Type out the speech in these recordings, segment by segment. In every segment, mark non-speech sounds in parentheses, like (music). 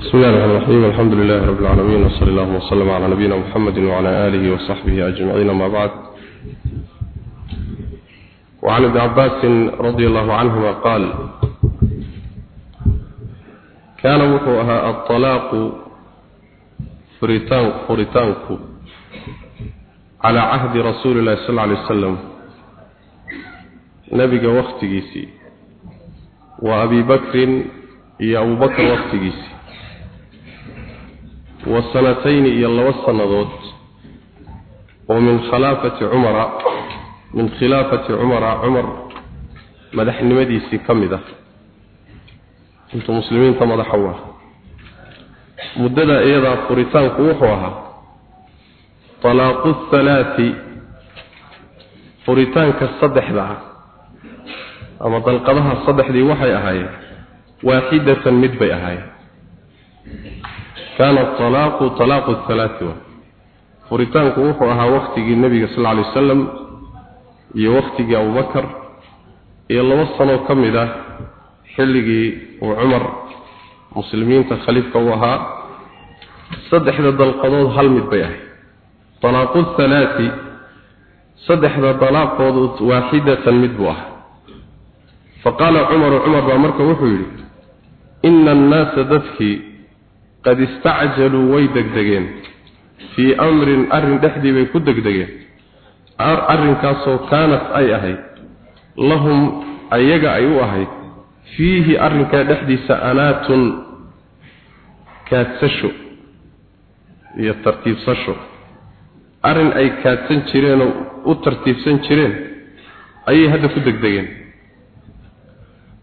بسم الله الرحمن الرحيم الحمد لله رب العالمين وصلى الله وسلم على نبينا محمد وعلى آله وصحبه أجمعين ما بعد وعن ابن عباس رضي الله عنهما قال كان وحوها الطلاق فريتان فريتانك على عهد رسول الله صلى الله عليه وسلم نبي وقت جيسي وأبي بكر يا أبو بكر وقت جيسي وسنتين إلى الله سنضود ومن خلافة عمر من خلافة عمر عمر مدح نمديسي كمدة انتم مسلمين تمدحوا مدد ايضا فريتان قوحوها طلاق الثلاث فريتان كالصدح لها اما طلقضها الصدح دي وحي اهاي واحدة مدبي kaana alaaqu alaaqu halaai wa furitaanku wuxuu ahaa waktigii nebiga sal lla lay wasalam iyo waktigii abubakar iyo laba sanoo ka mid ah xilligii uu cumar muslimiinta khaliifka u ahaa saddexda dalqadood hal mid bay ahay alaaqu halaai saddexda dalaaqood waaxidatan mid buu ahaa faqaala cumaru cumar baa marka wuxuu yidhi ina annaasa dadkii qad istacjaluu way degdegeen. Fii amrin arrin dhexdii bay ku degdegeen. Arrinkaasoo kaanat ay ahayd. Lahum ayaga ay u ahayd. Fiihi arrinkaa dhexdiisa anaatun kaadsasho iyo tartiibsasho. Arrin ay kaadsan jireenoo u tartiibsan jireen ayay hadda ku degdegeen.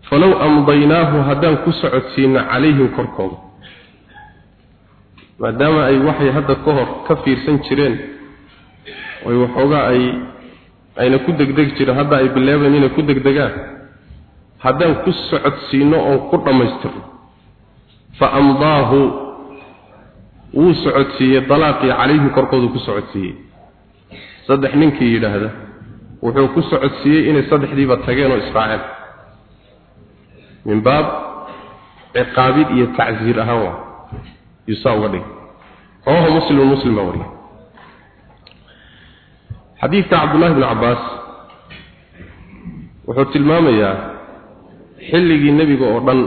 Falow amdaynaahu haddaan ku socodsiino calayhim korkooda maadaama ay waxay hadda ka hor ka fiirsan jireen oy waxoogaa ay ayna ku degdegi jirin hadda ay bilaabeen inay ku degdegaan haddaan ku socodsiino oon ku dhammaystirno fa amdaahu wuu socodsiiyey dalaaqii calayhim korkoodu ku socodsiiyey. Saddex ninkii yidhaahda wuxuu ku socodsiiyey inay saddexdiiba tageen oo israaceen. Min baab ciqaabid iyo tacsiir ahaan waa yuusaa uga dhigay rawahu muslimu muslim baa wariya xadiidka cabdullaahi bni cabbaas wuxuu tilmaamayaa xilligii nebiga oo dhan.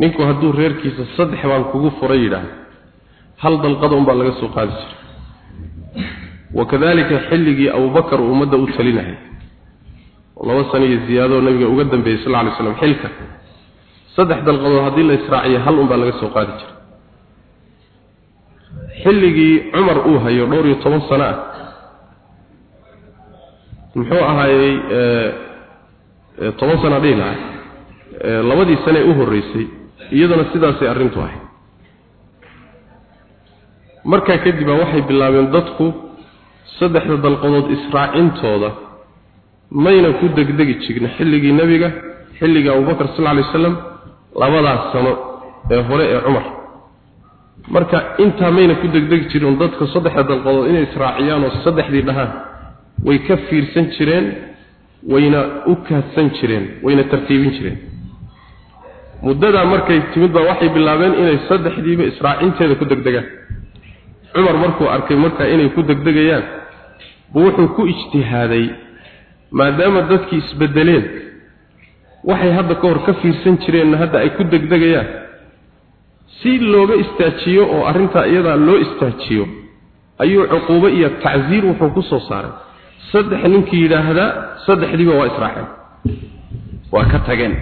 Ninku hadduu reerkiisa saddex baan kugu furay yidhaahdo hal dalqada unbaa laga soo qaadi jiray. Wakadalika xilligii abubakar uu ummadda u talinahay. Laba sano iyo ziyaadoo nabiga uga dambeeyey sal ly slam xilka saddex dalqadood haddii la israaciyo hal unbaa laga soo qaadi jiray. Xilligii cumar uu hayo dhowr iyo toban sano ah muxuu ahaayey toban sana dhihi lahaa labadii sane u horreysay iyaduna sidaasay arrintu ahayd. Markaa kadib baa waxay bilaabeen dadku saddexda dalqadood israacintooda mayna ku degdegi jirin xilligii nebiga xilligii abubakar sal lla alay wasalam labadaas sano ee hore ee cumar. Marka intaa mayna ku degdegi jirin dadka saddexda dalqadood inay israaciyaan oo saddexdii dhahaan way ka fiirsan jireen wayna u kaadsan jireen wayna tartiibin jireen. Muddadaa markay timid baa waxay bilaabeen inay saddexdiiba israacinteeda ku degdegaan. Cumar markuu arkay markaa inay ku degdegayaan buu wuxuu ku ijtihaaday maadaama dadkii isbedeleen waxay hadda ka hor ka fiirsan jireenna hadda ay ku degdegayaan. Si looga istaajiyo oo arrintaa iyadaa loo istaajiyo ayuu cuquubo iyo tacsiir wuxuu ku soo saaray. Saddex ninkii yidhaahdaa saddexdiiba waa israaceen. Waa ka tageen.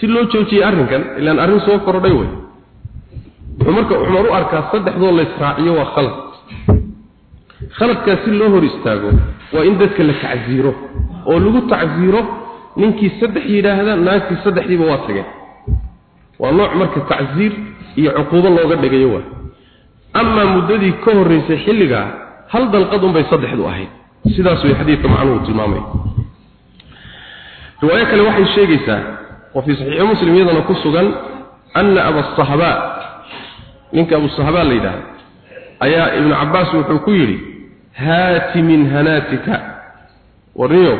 Si loo joojiyey arrinkan ilaan arrin soo kordhay wey wuxuu marka cumar u arkaa saddexdoo la israaciyo waa khalad. Khaladkaas si loo hor istaago waa in dadka la tacsiiro oo lagu tacsiiro ninkii saddex yidhaahda naagtii saddexdiiba waa tageen. Waa nooc marka tacsiir iyo cuquubo looga dhigayo waa. Amaa muddadii ka horraysay xilligaa hal dalqad unbay saddexdu ahayd. Sidaas way xadiidka macnuhu tilmaamay. Riwaayo kale waxay sheegaysaa oo fii saxiixi muslim iyadana ku sugan anna abasahbaa ninka abusahbaa la yidhaahdo ayaa ibnu cabbaas wuxuu ku yidhi haati min hanaatika warniyo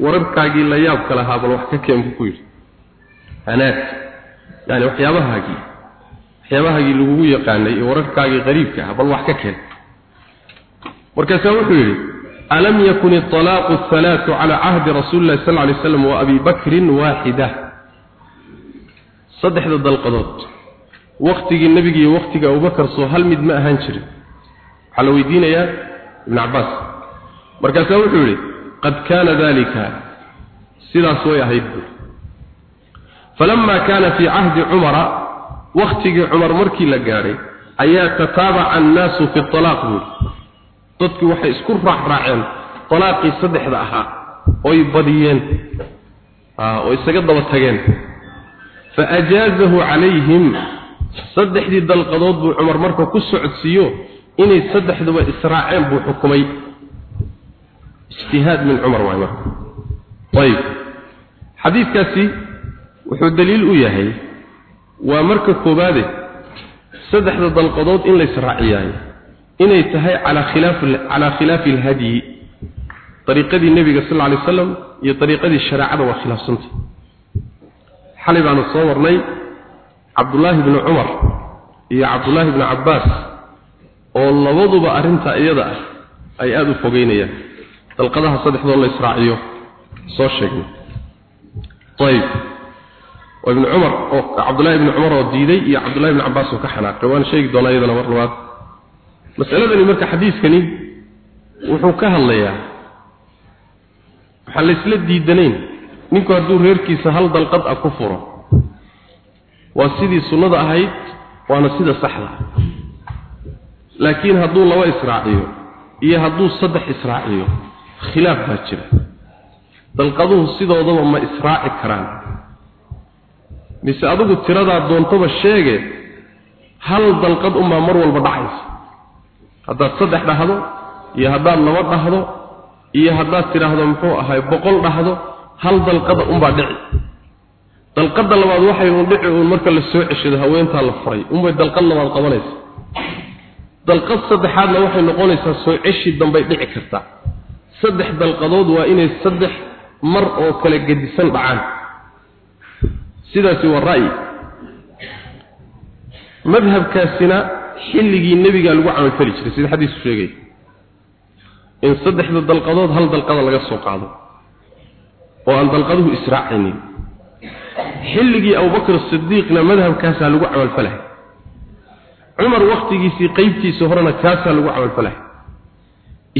wararkaagii la yaabka lahaa bal wax ka keen buu ku yidhi. Hanaat yani waxyaabahaagii. Waxyaabahaagii lagugu yaqaanay iyo wararkaagii qariibka ah bal wax ka keen. Markaasaa wuxuu yidhi alam yakun iطalaaqu اhalaatu cala cahdi rasuuli llahi sal lay slam wa abi bakrin waaxida? Saddexda dalqadood. Waktigii nebiga iyo waktiga abubakar soo hal mid ma ahaan jirin. Waxaa la weydiinayaa ibn cabaas markaasaa wuxuu yidhi qad kaana dalika sidaas way ahayd buuri falama kaana fii cahdi cumara waktigii cumar markii la gaadhay ayaa tataabaca annaasu fi buuri dadkii waxay isku raacraaceen alaaqii saddexda ahaa oy badiyeen oo isaga daba tageen faajaazahu calayhim saddexdii dalqadood buu cumar marka ku socodsiiyo inay saddexduba israaceen buu xukumay ijtihaad min cumar waay marka ayib. Xadiidkaasi wuxuu daliil u yahay waa marka koobaade saddexda dalqadood in la israaciyaay inay tahay calaa khilaafi calaa khilaafi alhadyi dariiqadii nebiga sal lla alay wasalam iyo dariiqadii shareecada waa khilaafsanta xalay baanu soo marnay cabdullaahi bni cumar iyo cabdullaahi bni cabbaas oo labaduba arrintaa iyada ah ay aada u fogeynayaan dalqadaha saddexdoo la israaciyo soo sheegnay ayib oo ibni cumar oo cabdullahi ibni cumar oo diiday iyo cabdullahi ibni cabbaas oo ka xanaaqay. Waan sheegi doonaa iyadana mar labaad. Masaladani marka xadiiskani wuxuu ka hadlayaa waxaan laysla diidanayn ninku hadduu reerkiisa hal dalqad ah ku furo waa sidii sunnada ahayd waana sida saxda laakiin hadduu laba israaciyo iyo hadduu saddex israaciyo khilaaf baa jira. Dalqaduhu sidoodaba ma israaci karaan. Mise adigu tiradaa doontaba sheege hal dalqad unbaa mar walba dhacaysa. Haddaad saddex dhahdo iyo haddaad laba dhahdo iyo haddaad tidhaahdo muxuu ahay boqol dhahdo hal dalqada unbaa dhici. Dalqada labaad waxay uun dhici uun marka la soo ceshado haweentaa la furay unbay dalqad labaad qabanaysa. Dalqad saddexaadna waxay noqonaysaa soo ceshi dambay dhici kartaa saddex dalqadood waa inay saddex mar oo kala gedisan dhacaan. Sidaasi waa ra'yi. Madhabkaasina xilligii nebigaa lagu camalfali jiray sida xadiisku sheegay in saddexda dalqadood hal dalqada laga soo qaado oo aan dalqaduhu israacaynin. Xilligii abubakr sidiiqna madhabkaasaa lagu camalfalahay. Cumar wakhtigiisii qeybtiisa horena kaasaa lagu camalfalahay.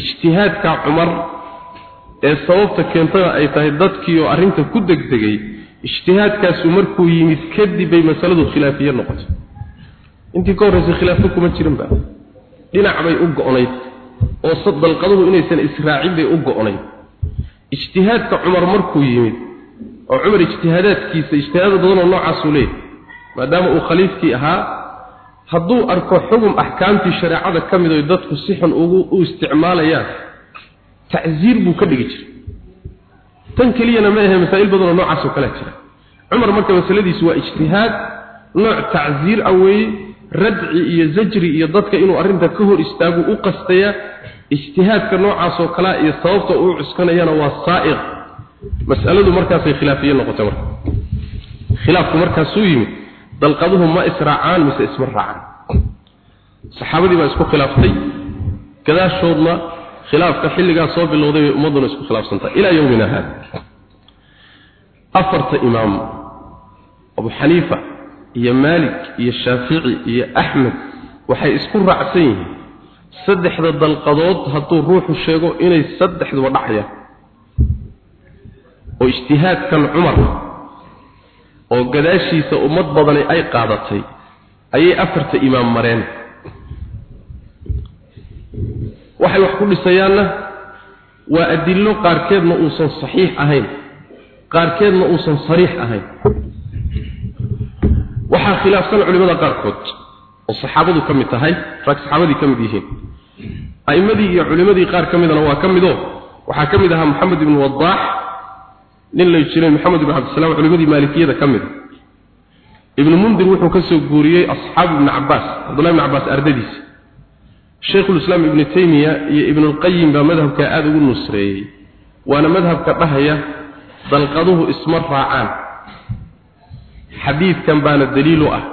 Ijtihaadka cumar ee sababta keentana ay tahay dadkii oo arrinta ku degdegay ijtihaadkaasu markuu yimid kadib bay masaladu khilaafiye noqotay. Intii ka horraysay khilaafo kuma jirinba dhinac bay u go'nayd oo dalqaduhu inaysan israacin bay u go'nayd. Ijtihaadka cumar markuu yimid oo cumar ijtihaadaadkiisa ijtihaadada badanoo noocaasuu leeyahy maadaama uu khaliifkii ahaa hadduu arko xugum axkaamtii shareecada ka mid oy dadku si xun ugu u isticmaalayaan tacsiir buu ka dhigi jiray. Tan keliyana ma ahe masaa'il badanoo noocaasoo kalea jira. Cumar marka masaladiisu waa ijtihaad nooc tacsiir ah weeye radci iyo zajri iyo dadka inuu arrinta ka hor istaagu u qastaya ijtihaadka noocaasoo kalea iyo sababta uu cuskanayana waa saa'iq. Mas'aladu markaasay khilaafiye noqotay marka. Khilaafku markaasuu yimid dalqaduhu ma israacaan mise isma raacaan. Saxaabadii baa isku khilaaftay. Gadaashoodna khilaafka xilligaa soo bilowday bay ummadduna isku khilaafsantahay ilaa yowmina haada. Afarta imaam abu xaniifa iyo maalik iyo shaafici iyo axmed waxay isku raacsan yihiin saddexda dalqadood hadduu ruuxu sheego inay saddexduba dhacayaan oo ijtihaadkan cumar oo gadaashiisa ummad badani ay qaadatay ayay afarta imaam mareen waxay wax ku dhisayaanna waa adillo qaarkeedna uusan saxiix ahayn qaarkeedna uusan sariix ahayn. Waxaa khilaafsan culimmada qaarkood oo saxaabadu ka mid tahay rag saxaabadii ka mid yihiin. A'immadii iyo culimmadii qaar ka midana waa ka midoo waxaa ka mid ahaa moxamed ibnu wadaax nin la jiray maxamed ibn cabdisalaam culimadii maalikiyada ka mid. Ibnu mundir wuxuu ka soo guuriyey asxaabu ibni cabbaas cabdullahi ibni cabbaas ardadiisa shaykhulislaam ibnu taymiya iyo ibnulqayim baa madhabkaa aada ugu nusreeyey. Waana madhabka dhahaya dalqaduhu isma raacaan. Xadiidkan baana daliilu ah.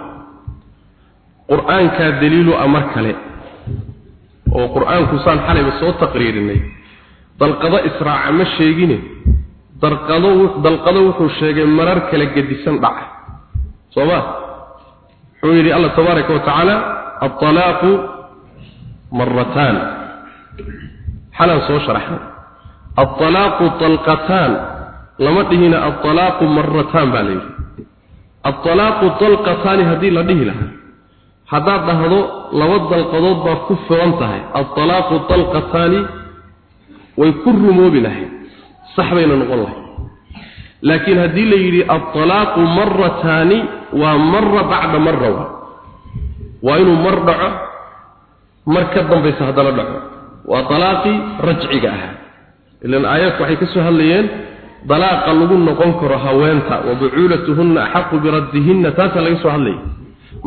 Qur'aankaa daliilu ah mar kale oo qur'aanku saan xalayba soo taqriirinay. Dalqado israaca ma sheegine? Dalqado wuxuu sheegay marar kala gedisan dhaca soo ma? Wuxuu yidhi allah tabaaraka wa tacaala alطalaaqu maratan xalan soo sharaxna at-talaaqu talqatan lama dhihina at-talaaqu maratan baa la at-talaaqu talqatan haddii la dhihi lahaa haddaad dhahdo laba dalqadood baad ku furan tahay. At-talaaqu way ku rumoobi lahayd. Sax bayna noqon lahay laakiin haddii la yidhi altalaaqu marataani waa mara bacda mara waa inuu mar dhaco mar ka dambaysa haddana dhaco. Waa alaaqii rajciga ahaa ilan aayaadku waxay ka soo hadlayeen dalaaqa lagu noqon karo haweenta wa bucuulatuhunna axaqu biraddihinna taasaa laga soo hadlayay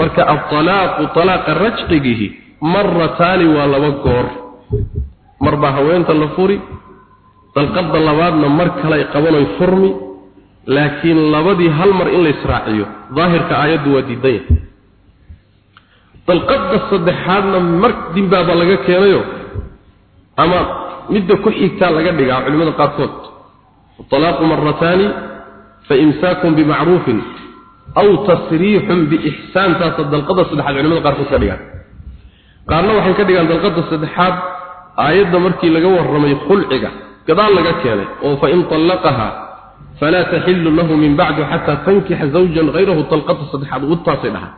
marka alalaaqu alaaqa rajcigihi marataani waa laba goor. Mar baa haweenta la furi dalqadda labaadna mar kale ay qabanoy furmi laakiin labadii hal mar in la israaciyo daahirka aayaddu waa diidan yahay dalqadda saddexaadna mar dimbaaba laga keenayo ama midda ku xigtaa laga dhigaa culimada qaarkood. Talaaqu marataani fa imsaakun bimacruufin aw tasriixun biixsaan taasa dalqada saddexaad culimada qaarkood ka dhigaan. Qaarna waxay ka dhigaan dalqada saddexaad aayadda markii laga warramay khulciga gadaal laga keenay oo fa in طallaqaha falaa taxillu lahu min bacdu xataa tankixa zawjan hayrahu dalqada saddexaad ugutaasay dhahaa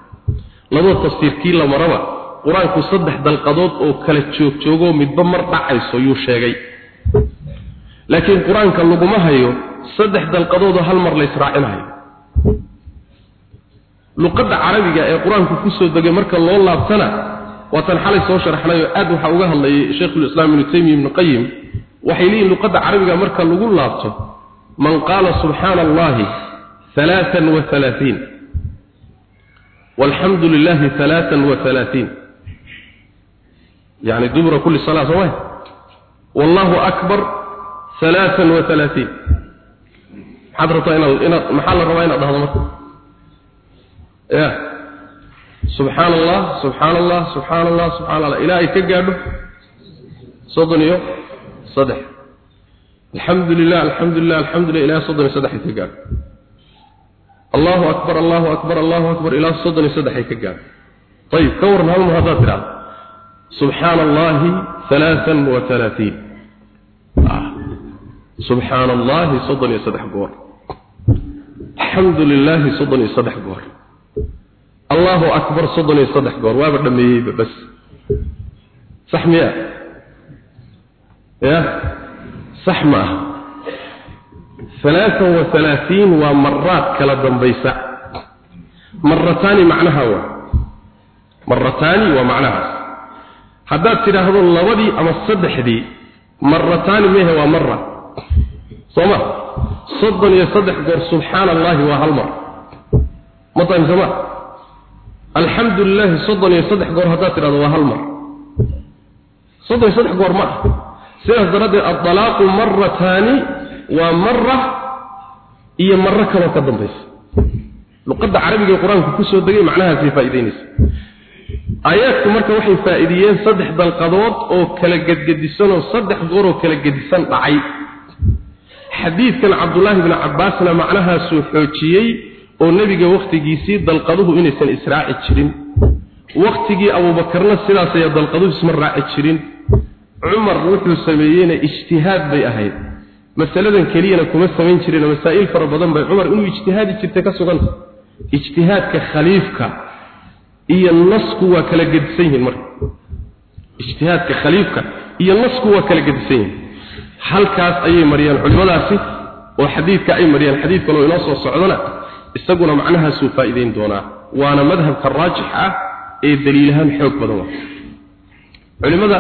labada tafsiirkii la maraba qur'aanku saddex dalqadood oo kala joogjoogoo midba mar dhacayso yuu sheegay. Laakiin qur'aanka laguma hayo saddex dalqadoodoo hal mar la luqadda carabiga ee qur'aanku ku soo degay marka loo laabtana waatan xalay soo sharaxnayoo aad waxaa uga hadlayay sheikhulislaam ibnu taymiya ibnu qayim waxay leeyihiin luqadda carabiga marka lagu laabto man qaala subxaana allahi alaaan wa alaaثiin walxamdu lilahi alaaan wa alaaثiin يعني دبر كل صلاة سواء والله أكبر ثلاثا وثلاثين حضرة إن إن محل الرواية هذا مثل يا سبحان الله سبحان الله سبحان الله سبحان الله إلهي كجاده صدن يوم صدح الحمد لله الحمد لله الحمد لله إلهي صدن صدح كجاده الله أكبر الله أكبر الله أكبر إلهي صدن صدح كجاده طيب كورنا هذا مهضات الآن سبحان الله ثلاثا وثلاثين آه. سبحان الله صدن يصدح قور الحمد لله صدن يصدح قور الله أكبر صدن يصدح قور وابر دمي بس صح مياه يا صح ما ثلاثا وثلاثين ومرات كلا دنبيسة مرتان معناها هو مرتان ومعناها haddaad tidhaahdo labadii ama saddexdii marataani mehe waa mara soo ma soddon iyo saddex goor subxaana allahi waa hal mar ma tahay sooma alxamdu lilaahi soddon iyo saddex goor haddaad tidhahdo waa hal waa mara iyo maro kaloo ka dambaysa luqadda carabiga ee qur'aanku ku soo degay macnahaasay faa'idaynaysa aayaadku marka waxay faa'iidiyeen saddex dalqadood oo kala gedgedisan oo saddex goor oo kala gedisan dhacay. Xadiidkan cabdullaahi bni cabbaasna macnahaasuu xoojiyey oo nebiga wakhtigiisii dalqaduhu inaysan israaci jirin. Wakhtigii abuubakarna sidaas ayaa dalqaduhu isma raaci jirin. Cumar wuxuu sameeyeyna ijtihaad bay ahayd masaladan keliyana kuma samayn jirin masaa'il fara badan bay cumar inuu ijtihaadi jirtay ka suganta ijtihaadka khaliifka iyo nasku waa kala gedisan yihiin marka ijtihaadka khaliifka iyo nasku waa kala gedisan yihiin. Halkaas ayay mariyaan culimadaasi oo xadiidka ay mariyaan. Xadiid kaloo inoo soo socdona isaguna macnahaasuu faa'iideyn doonaa. Waana madhabka raajix ah ee daliilahaan xoog badan waa. Culimada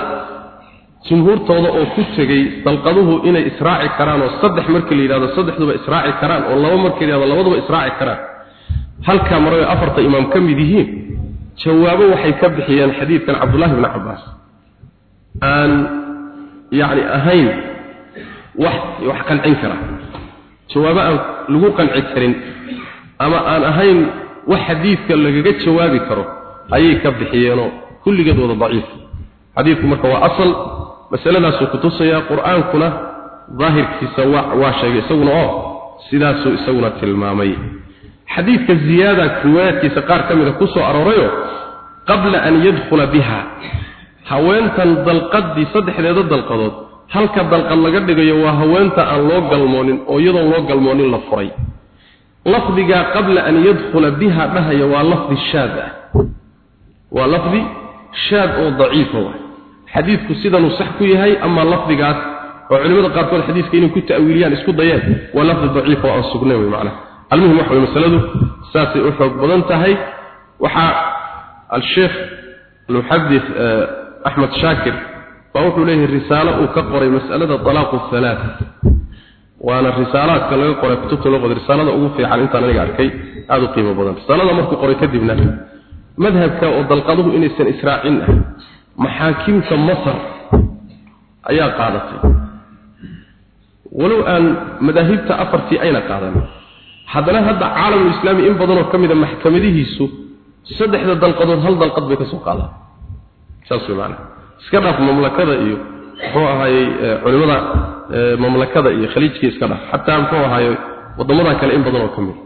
jumhuurtooda oo ku tegey dalqaduhu inay israaci karaan oo saddex marka la yidhahdo saddexduba israaci karaan oo laba marka la yidhahdo labaduba israaci karaan. Halkaa maro ay afarta imaam ka mid yihiin jawaabo waxay ka bixiyeen xadiidkan cabdullahi bni cabbaas. Aan yacni ahayn wax wax qancin kara. Jawaabo aan lagu qanci karin ama aan ahayn wax xadiidka lagaga jawaabi karo ayay ka bixiyeenoo kulligeed wada daciif. Xadiidku marka waa asal masaladaasuu kutusayaa qur'aankuna daahirkiisa waa sheegay isaguna oo sidaasuu isaguna tilmaamay. Xadiidka ziyaada riwaayaadkiisa qaar ka mida ku soo aroorayo qabla an yadkhula biha. Haweentan dalqadii saddexdeeda dalqadood halka dalqad laga dhigayo waa haweenta aan loo galmoonin oo iyadoon loo galmoonin la furay. Lafdigaa qabla an yadkhula biha dhahaya waa lafdi shaad ah. Waa lafdi shaad oo daciifa waay xadiidku sidanuu sax ku yahay ama lafdigaas oo culimada qaarkood xadiiska inay ku ta'wiiliyaan isku dayeen waa lafdi daciif oo aan sugnayn wey macnaha. Almuhim waxa way masaladu saasay u xoog badan tahay. Waxaa al-sheekh axmed shaakir baa wuxuu leeyahay risaalo uu ka qoray mas'alada talaaqu thalath waana risaalaadka laga qoray kutubta loo risaalada ugu fiican intaan aniga arkay aada u qiimo badan. Risaalada markuu qoray kadibna madhabka oo dalqaduhu inaysan israacin ah maxaakimta masar ayaa qaadatay. Walow aan madaahibta afartii ayna qaadanin. Haddana hadda caalamul islaami in badanoo ka mid a maxkamadihiisu saddexda dalqadood hal dalqad bay ka soo qaadaan saas wey maanaa iska dhaaf mamlakada iyo muxuu ahaayey culimada mamlakada iyo khaliijkii iska dhaaf. Xataa muxuu ahaayey waddamada kale in badanoo ka mid.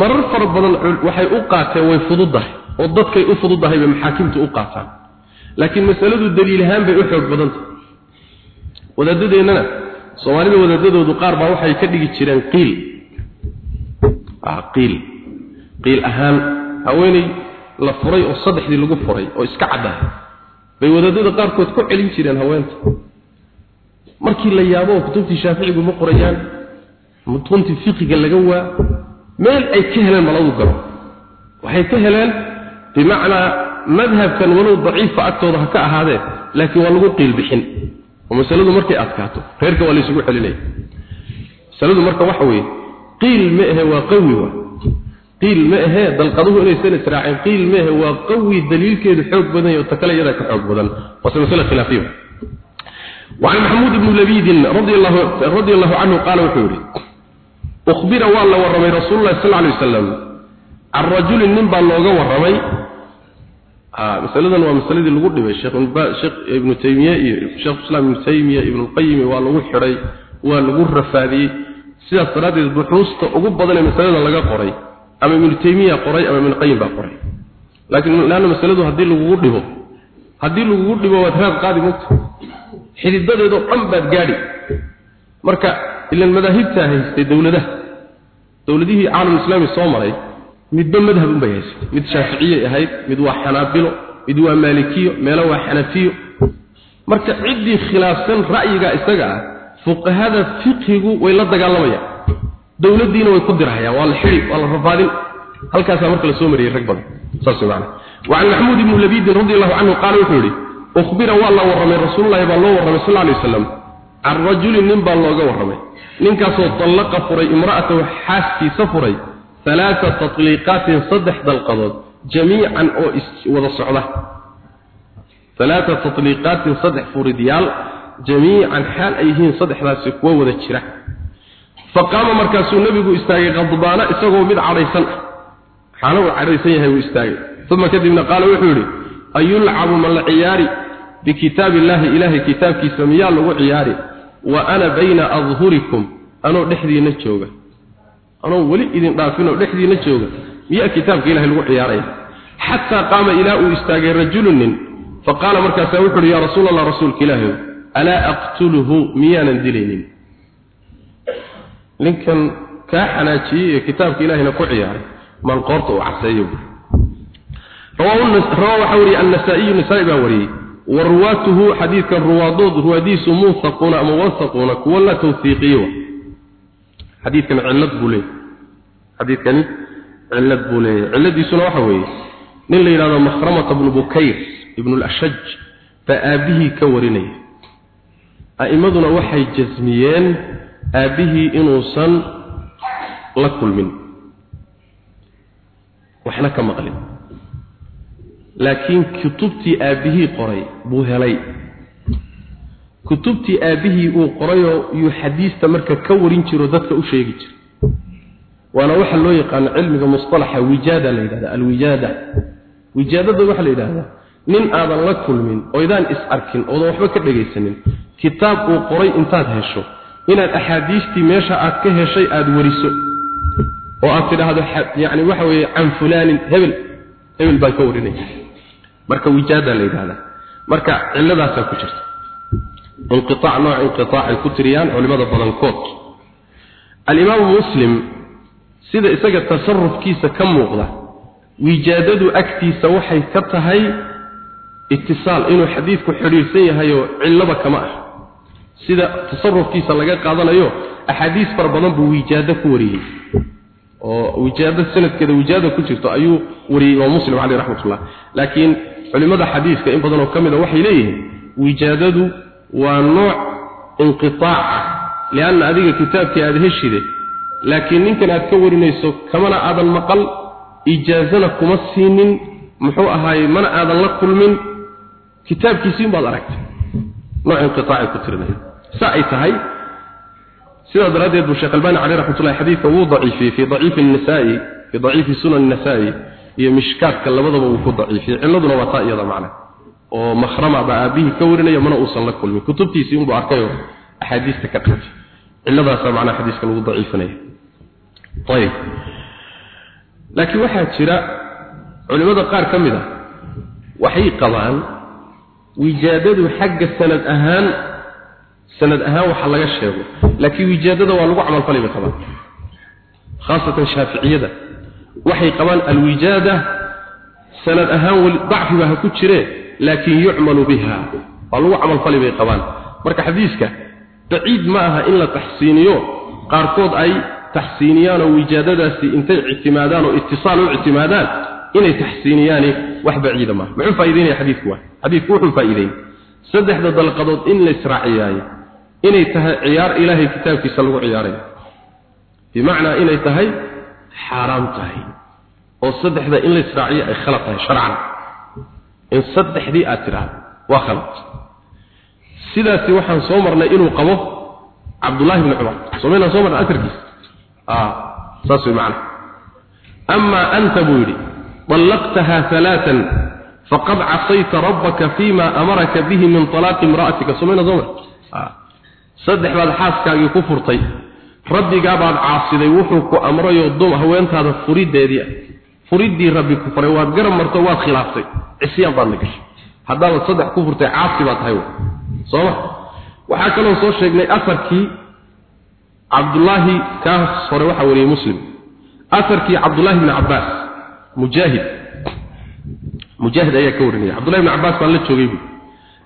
Marar fara badan waxay u qaateen way fududahay oo dadkay u fududahay bay maxaakimtu u qaataan laakiin masaladu daliil ahaan bay u xoog badan tahay wadaadadeennana soomaalida wadaadadoodu qaar baa waxay ka dhigi jireen qiil. Qiil. Qiil ahaan haweeney la furay oo saddexdii lagu furay oo iska caddahay bay wadaadada qaarkood ku celin jireen haweenta. Markii la yaabo kutubtii shaaficigu ma qorayaan kutubtii fiqiga laga waa meel ay ka heleen maladu galo. Waxay ka heleen bimacnaa madhabkan walow daciifa agtooda ha ka ahaadee laakiin waa lagu qiil bixin oo masaladu markay adkaato reerka waa laysugu celinaya masaladu marka waxa weeye qiil ma ahe waa qawi wa qiil ma ahe dalqaduhu inaysan israacin qiil ma ahe waa qawi daliilkeedu xoog badan yahay oo takale iyada ka xoog badan waa masale khilaafiya وعن محمود بن لبيد رضي الله رضي الله عنه قال وحوري أخبر والله ورمي رسول الله صلى الله عليه وسلم عن رجل نبا لوغا ورمي Ah, masaladan waa masaladii lagu dhibay sheekh ibnu taymiye iyo sheekhuislaam ibnu taymiya ibnulqayimi waa lagu xidhay waa lagu rafaadiyey. Sidaas daraaddeed buxuusta ugu badan ee masalada laga qoray ama ibnu taymiya qoray ama ibnuqayim baa qoray. Laakiin leanna masaladu haddii lagugu dhibo haddii lagugu dhibo waad raad qaadi mogta xididadeedoo dhan baad gaadhi. Marka ilan madaahibtaa haystay dowladaha dowladihii caalam islaami soo maray midba madhab un bay haysatay mid shaaficiyey ahayd mid waa xanaabilo mid waa maalikiyo meelo waa xanafiyo marka ciddii khilaafsan ra'yiga isaga ah fuqahada fiqhigu way la dagaalamayaan dowladdiina way ku dirahayaan waa la xidhi waa la rafaadin halkaasaa marka la soo mariyey rag badan saas macana وعن محمود بن لبيد رضي الله عنه قال وحوري أخبر والله ورمي رسول الله بالله ورمي صلى الله عليه وسلم عن رجل نبا الله ورمي ننكا سو طلق فري امرأته حاسكي سفري ثلاثة تطليقات صدح دالقضاء جميعا أو وضع الصعودة ثلاثة تطليقات صدح فرديال جميعا حال أيهين صدح لا سكوة وذا الشرع فقام مركز النبي استاغي غضبانا استاغوا مد عريسان حالوا عريسان يهي استاغي ثم كذبنا قال وحوري أيلعب من العيار بكتاب الله إله كتاب كسميا لغو عياري وأنا بين anoo weli idin dhaafinoo dhexdiina jooga. Miyaa kitaabka ilahay lagu ciyaaraya? Xataa qaama ilaa uu istaagay rajulu nin fa qaala markaasaa wuxu uhi yaa rasuul allah rasuulka ilaahayow alaa aqtuluhu miyaanan dilaynin? Ninkan kaa xanaajiyey ee kitaabka ilaahayna ku ciyaaray maan qoorta uu caseeyo rawaa waxaa wariyey annasaa'iyu nasaa-i baa wariyey. Wa ruwaatuhu xadiidkan ruwaadoodu ruwaadiisu munhaquuna ama wanhaquuna kuwa la tawhiiqiyo xadiidkan cillad buu leeyahy xadiidkani cillad buu leeyahy cilladiisuna waxa weeye nin la yidhahdo makhramata bnu bukayr ibnu lashaj baa aabbihii ka warinaya. A'imaduna waxay jasmiyeen aabbihii inuusan la kulmin. Waxna ka maqlin. Laakiin kutubtii aabbihii qoray buu helay kutubtii aabihii uu qorayoo yuu xadiista marka ka warin jiro dadka u sheegi jiray waana waxa loo yaqaan cilmiga mustalaxa wijaada la yiraahdo alwijaada. Wijaadada waxa la yiraahdaa nin aadan la kulmin oo idaan is arkin oo waxba ka dhageysanin kitaab uu qoray intaad hesho inaad axaadiistii meesha aad ka heshay aad wariso oo aad tidhaahdo yani waxa weeye can fulaanin hebel hebel baan ka warinay. Marka wijaada la yidhahdaa marka ciladaasaa ku jirta inqiaac nooc inqiaac ay ku tiriyaan culimada badankood. Alimaamu muslim sida isaga tasarufkiisa ka muuqda wijaadadu agtiisa waxay ka tahay itisaal inuu xadiidku xidhiirsan yahay oo cillaba kama ah. Sida tasarufkiisa laga qaadanayo axaadiis fara badan buu wijaado ku wariyey. Oo wijaado sanadkeeda wijaada ku jirto ayuu wariyey waa muslim caleyh raxmatullah. Laakiin culimada xadiiska in waa nooc inqitaac ah lianna adiga kitaabkii aada heshide laakiin ninkan aad ka warinayso kamana aadan maqal ijaazana kuma siinin muxuu ahaaye mana aadan la kulmin. Kitaabkiisii baad aragtay. Nooc inqitaacay ku tirinaya saa ay tahay. Sidaa daraaddeed buu sheekh albani caleyh raxmatullahi xadiidka wuu daciifiyey fii daciifi nisaa'i fii daciifi sunan nisaa'i iyo mishkaadka labadaba uu ku daciifiyey. Cilladuna waa taa iyada macna oo makhrama baa aabihii ka warinaya mana uusan la kulmin. Kutubtiisii unbuu arkayoo axaadiista ka qaatay cilladaasaa macnaha xadiiska lagu daciifinaya ayib. Laakiin waxaa jira culimmada qaar ka mid a waxay qabaan wijaadadu xagga sanad ahaan sanad ahaan waxa laga sheego. Laakiin wijaadada waa lagu camal falay qabaan. Khaasatan shaaficiyada waxay qabaan alwijaada sanad ahaan wali dacfi baa ha ku jiree laakiin yucmalu biha. Waa lagu camal falay bay qabaan. Marka xadiiska baciid ma aha in la taxsiiniyo. Qaarkood ay taxsiiniyaan oo wijaadadaasi intay ictimaadaan oo itisaal u ictimaadaan inay taxsiiniyaani wax baciida maaha muxuu faa'iideynaya xadiidku waa? Xadiidku wuxuu faa'iideyn saddexda dalqadood in la israaciyaayo inay tahay ciyaar ilaahay kitaabkiisa lagu ciyaarayo. Bimacnaa inay tahay xaaraam tahay. Oo saddexda in la israaciyo ay khalad tahay sharcan in saddexdii aad tidhaahdo waa khalad sidaasi waxaan soo marnay inuu qabo cabdullahi bni cumar somaynaan soo marnay asarkiisa saas way macana amaa anta buu yidhi طلقتها ثلاثا فقد عصيت ربك فيما أمرك به من طلاق امرأتك سمينا زمر صدح بعد حاسكاغي كفرتي ربيغا بعد عاصيدي وحو كو امريو دوم هوينتا هذا furiddii rabbi ku faray waad garab marto waad khilaaftay cisyaan baadna gashay. Haddaad saddex ku furtay caasi baa tahay sooma waxaa kaloo soo sheegnay afarkii cabdullaahi kaas hore waxaa wariyey muslim. Afarkii cabdullaahi bni cabbaas mujaahid. Mujaahid ayaa ka warinaya. Cabdullahi bni cabaas baan la joogay buui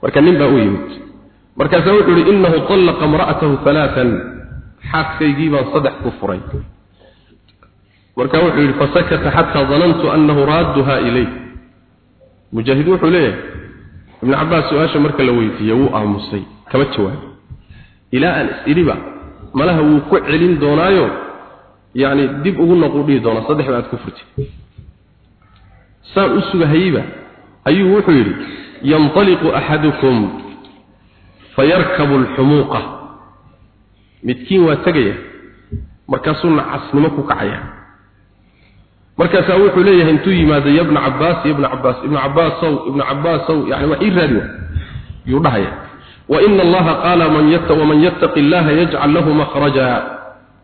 marka nin baa u yimid. Markaasaa wuxuu ihi innahu tallaqa imra'atahu alaaan xaaskaygii baan saddex ku furay marka wuxuu yiri fasakata hatta dhanantu annahu radduha ilay mujahid wuxuu leeyahay ibn su'aasha marka la weydiiyay wuu aamusay kama jawaab ila an isiriba malaha wuu ku celin doonaayo yani dib ugu noqudii doona saddex baad ku furtay saan u sugahayba ayuu wuxuu yidhi yanطaliqu axadukum fayarkabu alxumuuqa midkiin waa tegaya markaasuu nacasnimo ku kacaya markaasaa wuxuu leeyahay intuu yimaado ya bna cabbaas ya bna cabbaas ibna cabbaasow ibna cabbaasow yani wax ii raadi wa waina allaha qaala man yata waman yattaqi allaha yajcal lahu makhraja.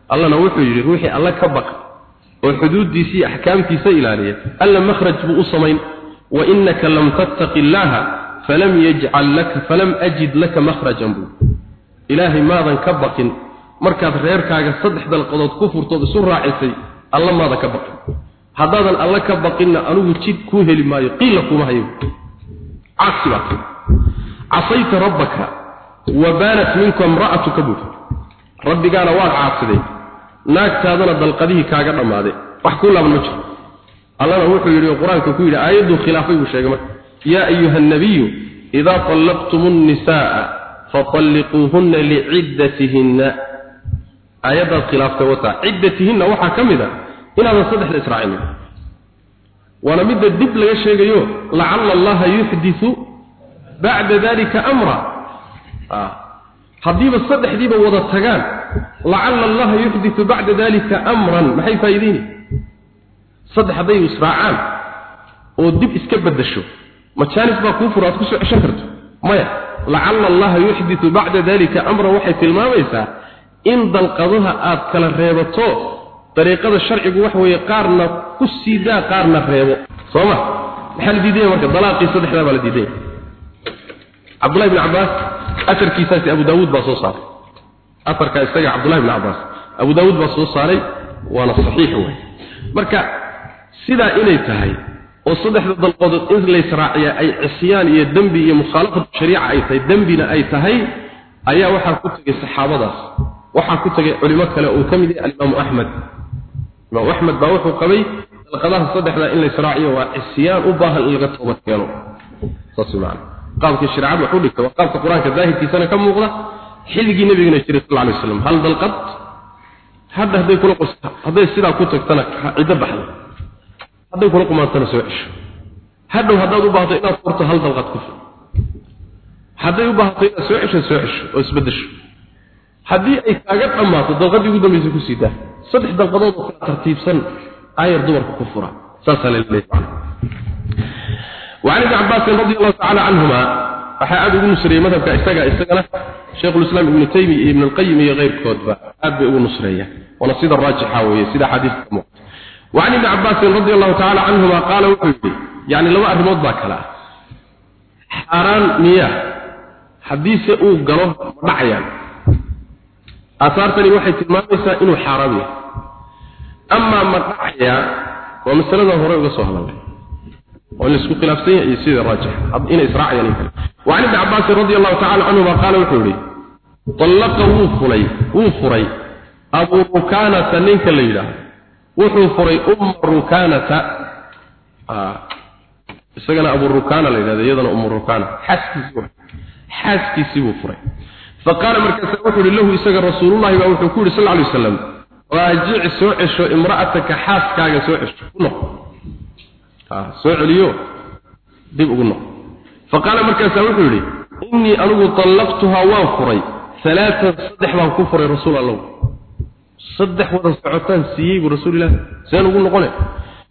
Allana wuxuu yidhi ruuxii alle ka baqa oo xuduuddiisa iyo axkaamtiisa ilaaliya alla makhraj u samayn. Wa innaka lam tattaqi illaaha falam yajcal laka falam ajid laka makhrajan buu. Ilaahay maadan ka baqin markaad reerkaaga saddex dalqadood ku furtood isu raacisay alla maadan ka baqin haddaadan alla ka baqinna anugu jid kuu heli maayo qiilla kuma hayo. Casiba casayta rabbaka wa baanat minka imra'atuka buu rabbigaana waad caasiday naagtaadana dalqadihii kaaga dhammaaday. Wax ku laaban ma jiro. Allana wuxuu yidhi qur'aanka ku yidhi aayaddu khilaafay buu sheegay marka. Yaa ayuha annabiyu idaa tallaqtum nnisaaa fatalliquuhunna liciddatihinna aayaddaad khilaaftay wataa. Ciddatihinna waxaa ka mid a inaadan saddexda israacinin waana midda dib laga sheegayo lacala allaha yuxdiثu bacda dalika amra. Haddiiba saddexdiiba wada tagaan lacalla allaha yuxditu bacda dalika amran. Maxay faa'iideyni saddex hadday israacaan oo dib iska beddasho majaalis baa kuu fura aad ku soo ceshan karto. Maya lacalla allaha yuxditu bacda dalika amran waxay tilmaamaysaa in dalqadaha aad kala reebato dariiqada sharcigu wax weeye qaarna ku siidaa qaarna reebo. Soo ma maxaa la diidaya marka? Dalaaqii saddexdaa baa la diidaya. Cabdullahi bn cabbaas aarkiisaasi abu daawuud baa soo saaray. Aarka isaga cabdullahi bn cabbaas. Abu daawuud baa soo saaray waana saxiix wey marka sidaa inay tahay oo saddexda dalqadood in laysraaciya ay cisyaan iyo dembi iyo mukhaalafatu shariica ay tahay dembina ay tahay ayaa waxaa ku tegay saxaabadaas waxaa ku tegay culimo kale uu ka mid yahay alimaamu axmed imaamu axmed baa wuxuu qabay dalqadaha saddexda in laysraaciyo waa cisyaan u baahan in laga toobad keeno. Saas macana qaabkii shareecadu wax u dhigtay qaabka qur'aanka daahirkiisana ka muuqda xilligii nabigana jiray sal alay waslam hal dalqad? Hadda hadday kula qus hadday sidaa ku tagtana ciddo baxda. Hadday kula qumaantana soo cesho hadhow haddaad u baahdo inaad furto hal dalqad ku fur hadday u baahato inaad soo cesho soo cesho oo isbeddesho haddii ay kaaga dhammaato dalqadii ugu dambaysa ku sii daa saddex dalqadood oo kala tartiibsan ayar dumarka ku fura saasaa la leeyahay وعن ابن عباس رضي الله تعالى عنهما waxaa aad ugu nusreeyey madhabka isaga isagana sheekhulislaam ibnu taymiya iyo ibn alqayim iyo keyrkoodba aad bay ugu nusreeyaan waana sida raajixa weeye sida xadiiska muuqata وعن ابن عباس رضي الله تعالى عنهما قال wuxuu yidhi yani laba arrimood baa kale ah xaaraan miya haddiise aasaartani waxay tilmaamaysaa inuu xaaraam yahay amaa ma dhacayaa waa masaladan hore uga soo hadalnay oo in laisku khilaafsan yahay iyo sida raajix inay israacayaan in kale وعن ابن عباس رضي الله تعالى عنهما قال وحوري طلق وفري وفري أبو ركانة نينك الليلة وحو فري أم ركانة آه. isagana abu rukaana la yidhahda iyadana umu rukaana xaaskiisi xaaskiisii buu furay faqaala markaasa wuxuu yihi lahu isaga rasuulullahi baa wuxuu ku yidhi sal alay waslam raajic soo cesho imra'ataka xaaskaaga soo cesho ku noq soo celiyo dib ugu noq faqaala markaasaa wuxuu yidhi innii anigu tallaqtuhaa waan furay alaatan saddex baan ku furay rasuul allow saddex wada socotaan siiyey buu rasuulilah seen ugu noqone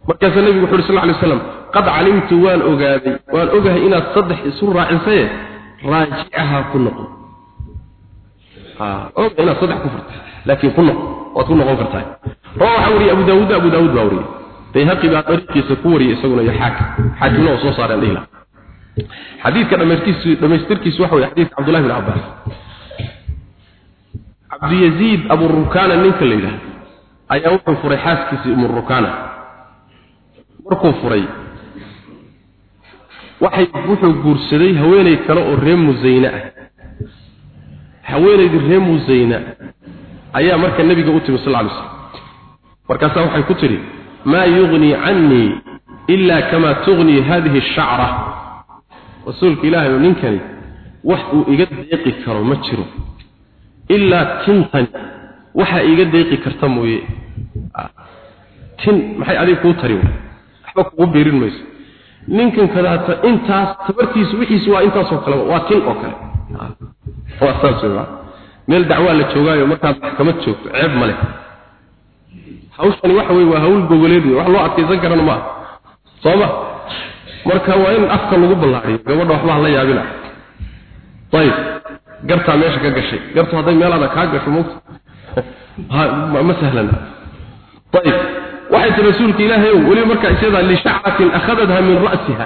markaasaa nebigu wuxu uhi sal lay slam qad calimtu waan ogaaday waan ogahay inaad saddex isu raacisaye raajicahaa ku noqon oga inaad saddex ku furta. Laakiin ku waad ku noqon kartaa. Rawa waxaa wariyey abu daawuud abu daawuud baa wariyey bayhaqi baa dariiqiisa ku wariyey isaguna iyo xaakim xaakimna oo soo saareen dhihla xadiidka dhamaystiisu dhamaystirkiisu waxa weye xadiidka cabdullahi bin cabbaas. Cabdiyaziid abu rukaana ninka la yidhaahdo ayaa wuxuu furay xaaskiisii umu rukaana. Markuu furay waxay wuxuu guursaday haweenay kale oo reer musayne ah haweenaydii reer musayne ayaa marka nebiga u timi sal ly slam markaasaa waxay ku tidhi maa yugnii cannii ila kamaa tugnii hadihi ashacra rasuulka ilaahay ninkani wax uu iga deeqi karo ma jiro. Ilaa tintani waxaa iiga deeqi karta mooye. Tin maxay adiga kuu tari waxba kugu biirin mayso. Ninkan kadaata intaas tabartiisu wixiisu waa intaasoo kale waa tin oo kale meel dacwaa la joogaayo markaad maxkamad joogto ceeb ma leh. Hawshani waxa weye waa hawl gogoleed wey wax loo adkaysan karana maaha sooma marka waa in afka lagu ballaariyo gabadha waxba hala yaabina ayib gartaa meesha ka gashay. Gartu hadday meelaada kaa gasho mogta (laughs) ma sahlana ayib waxay tii rasuulka ilaahay weli markaa isadaa lishacratin akhadadha min ra'siha.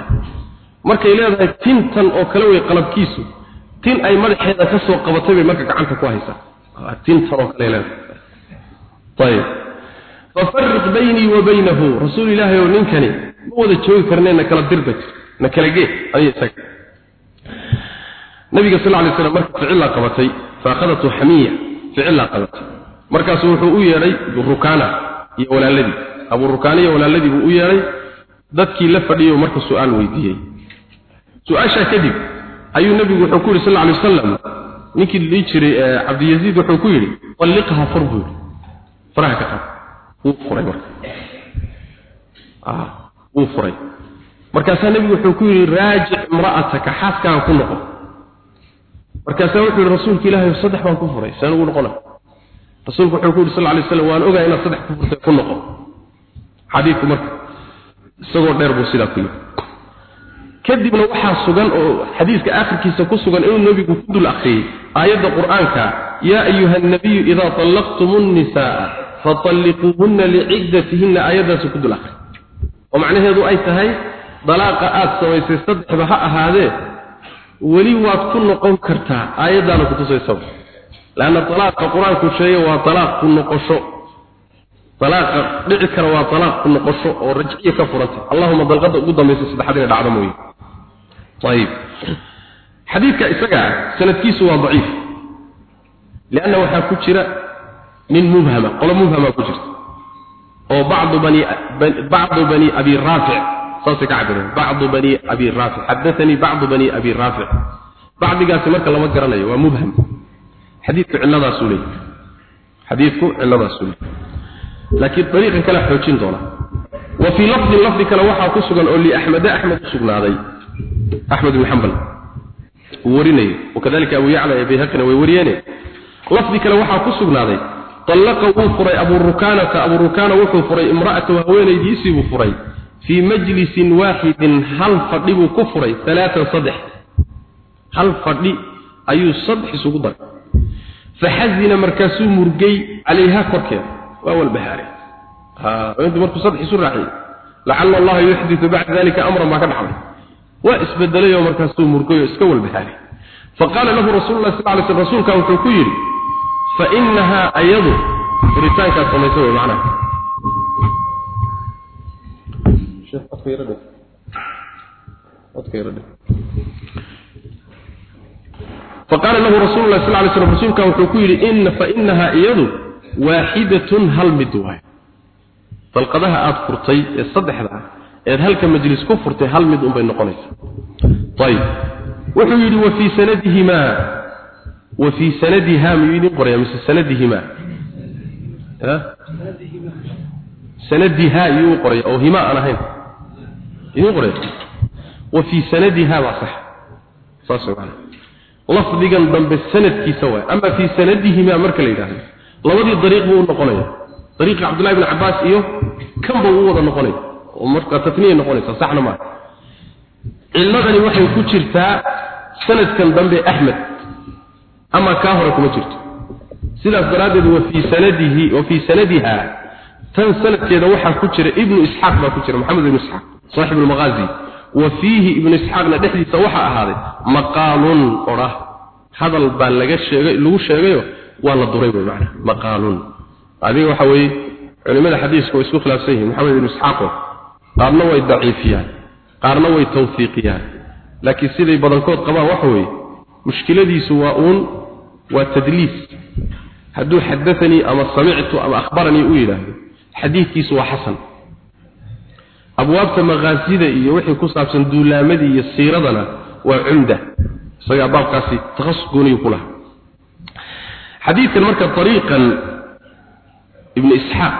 Markay leedahay tintan oo kale way qalabkiisu tin ay madaxeeda ka soo qabatay bay marka gacanta ku haysaa. Oo kale leedahay ayib fafarriq baynii wa baynahu. Rasuul ilaahay oo ninkani ma wada joogi karnee na kala dirba na kala gee adiga isaga nabiga sal lay slam marka ficillaa qabatay faakhadathu xamiya ficillaa qabatay. Markaasuu wuxuu u yeedhay rukaana iyo walaaladii abu rukaana iyo walaaladii buu u yeedhay. Dadkii la fadhiyay marka su'aal weydiiyey. Su'aashaa kadib ayuu nebigu wuxuu ku yidhi sal lay wasalam ninkii dhihi jiray cabdiyaziid wuxuu ku yidhi alliqha fur buu yidhi. Faraha ka qab wuu furay marka. Wuu furay. Markaasaa nebigu wuxuu ku yidhi raajic imra'ataka xaaskaaga ku noqo. Markaasaa wuxuu yihi rasuulka ilaahay saddex baan ku furay saan ugu noqona rasuulku wuxuu ku yidhi sal lay slam waan ogaa inaad saddex ku furtay ku noqo. Xadiidku marka isagoo dheer buu sidaa ku yidhi kadibna waxaa sugan oo xadiiska aakhirkiisa ku sugan inuu nebigu ku dul akhriyey aayadda qur'aanka yaa ayuha alnabiyu idaa allaqtum nnisaaa fatalliquuhunna licigdatihinna aayaddaasi ku dul akhriy oo macnaheedu ay tahay dalaaqa aad samaysay saddexba ha ahaadee weli waad ku noqon kartaa aayaddaana kutusaysaba leanna dalaaqa qur'aanku sheegay waa dalaaq ku noqosho. Dalaaqa dhici kara waa dalaaq ku noqosho oo rajciya ka furanta allahuma dalqadda ugu dambaysa saddexaad inay dhacdo mooye ayib xadiidka isaga ah sanadkiisu waa daciif lianna waxaa ku jira nin mubhama qolo mubhama ku jirta oo bacdu bani bacdu bani abi raafic saasay ka cabireen bacdu bani abi raafic xadathanii bacdu bani abi raafic bacdigaasi marka lama garanayo waa mubham. Xadiidku ciladaasuu leeyahy xadiidku ciladaasuu leeyahy laakiin dariiqan kale xoojin doona. Wa fii lafdin lafdi kale waxaa ku sugan oo liaxmeda axmed u sugnaaday axmed ibn xambal uu warinayo wakadalika abu yacla ee bayhaqina way wariyeene lafdi kale waxaa ku sugnaaday طلق wuu furay abu rukaanata abu rukaana wuxuu furay imra'atahu haweenaydiisii buu furay fii majlisin waaxidin hal fadhi buu ku furay alaaan saddex hal fadhi ayuu saddex isugu daray faxazina markaasuu murgay calayha korkeeda waa walbahaare waa isbedelay oo markaasuu murgay oo iska walbahaaray faqaala lahu rasuulu lah sal ly sl rasuulka wuxuu ku yidhi fainahaa ayadu furitaankaad samaysa wey macnaha faqaala lahu rasuulu lah sal ly slam eed halka majlis ku furtay hal mid unbay noqonaysa ayib. Wuxuu yidhi wa fii sanadihimaa. Wa fii sanadiha miyuu idin qoraya mise sanadihima sanadiha yuu qoraya oo hima aan ahayn. Idin qoraya wa fii sanadiha baa sax. Saas lafdigan dambe sanadkiisa waay. Ama fii sanadihima marka la yidhaahdo labadii dariiq buu u noqonaya. Dariiqi cabdullahi bn cabbaas iyo kanba uu wada noqonaya marka tatniya noqonaysa saxna maaha cilladani waxay ku jirtaa sanadkan dambe axmed ama kaa hore kuma jirto. Sidaas daraaddeed wa fii sanadihi wa sanadiha tan sanadkeeda waxaa ku jira ibnu isxaaq baa ku jira maxamed ibnu isxaaq saaxibu lmaqaazi wa fiihi ibnu isxaaqna dhexdiisa waxaa ahaaday maqaalun odhah hadal baa laga sheegay lagu sheegayo waa la duray wey macana maqaalun. Adiga waxa weeye culimada xadiisku way isku khilaafsan yihiin maxamed ibnu isxaaqo qaarna way daciifiyaan qaarna way tawfiiqiyaan. Laakiin siday badankood qabaan waxa weeye mushkiladiisu waa uun waa tadliis. Hadduu xadaanii ama samictu ama akhbaranii u yidhaahdo xadiidkiisu waa xasan. Abwaabta maqaasida iyo wixii ku saabsan duulaamadii iyo siiradana waa cumda isagaa baabkaasi takhasus gooniyu ku laha xadiidkan marka ariiqan ibnu isxaaq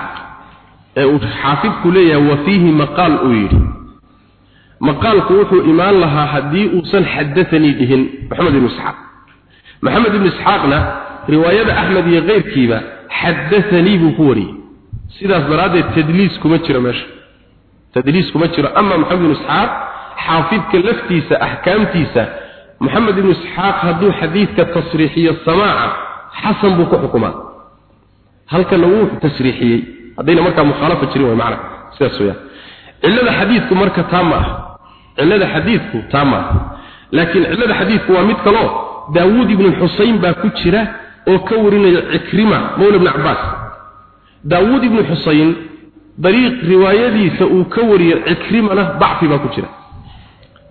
ee uu xaafidku leeyahay wa fiihi maqaal uu yidhi. Maqaalku wuxuu imaan lahaa haddii uusan xadaanii dhihin maxamed ibnu isxaaq. Maxamed ibnu isxaaqna riwaayada axmed iyo keyrkiiba xadaanii buu ku wariyey. Sidaas daraaddeed tadliis kuma jiro meesha. Tadliis kuma jiro. Ama maxamed ibnu isxaaq xaafidka laftiisa axkaamtiisa maxamed ibnu isxaaq hadduu xadiidka tasriixiyo samaaca xasan buu ku xukumaa. Halkana wuu tasriixiyey haddayna markaa mukhaalafa jirin way macna sidaas weyaan cillada xadiidku marka taa ma ah cillada xadiidku taa ma ah laakiin cillada xadiidku waa mid kaloo daawuud ibnu xusayn baa ku jira oo ka warinaya cikrima mawla ibni cabbaas. Daawuud ibnu xusayn dariiq riwaayadiisa uu ka wariyo cikrimana dacfi baa ku jira.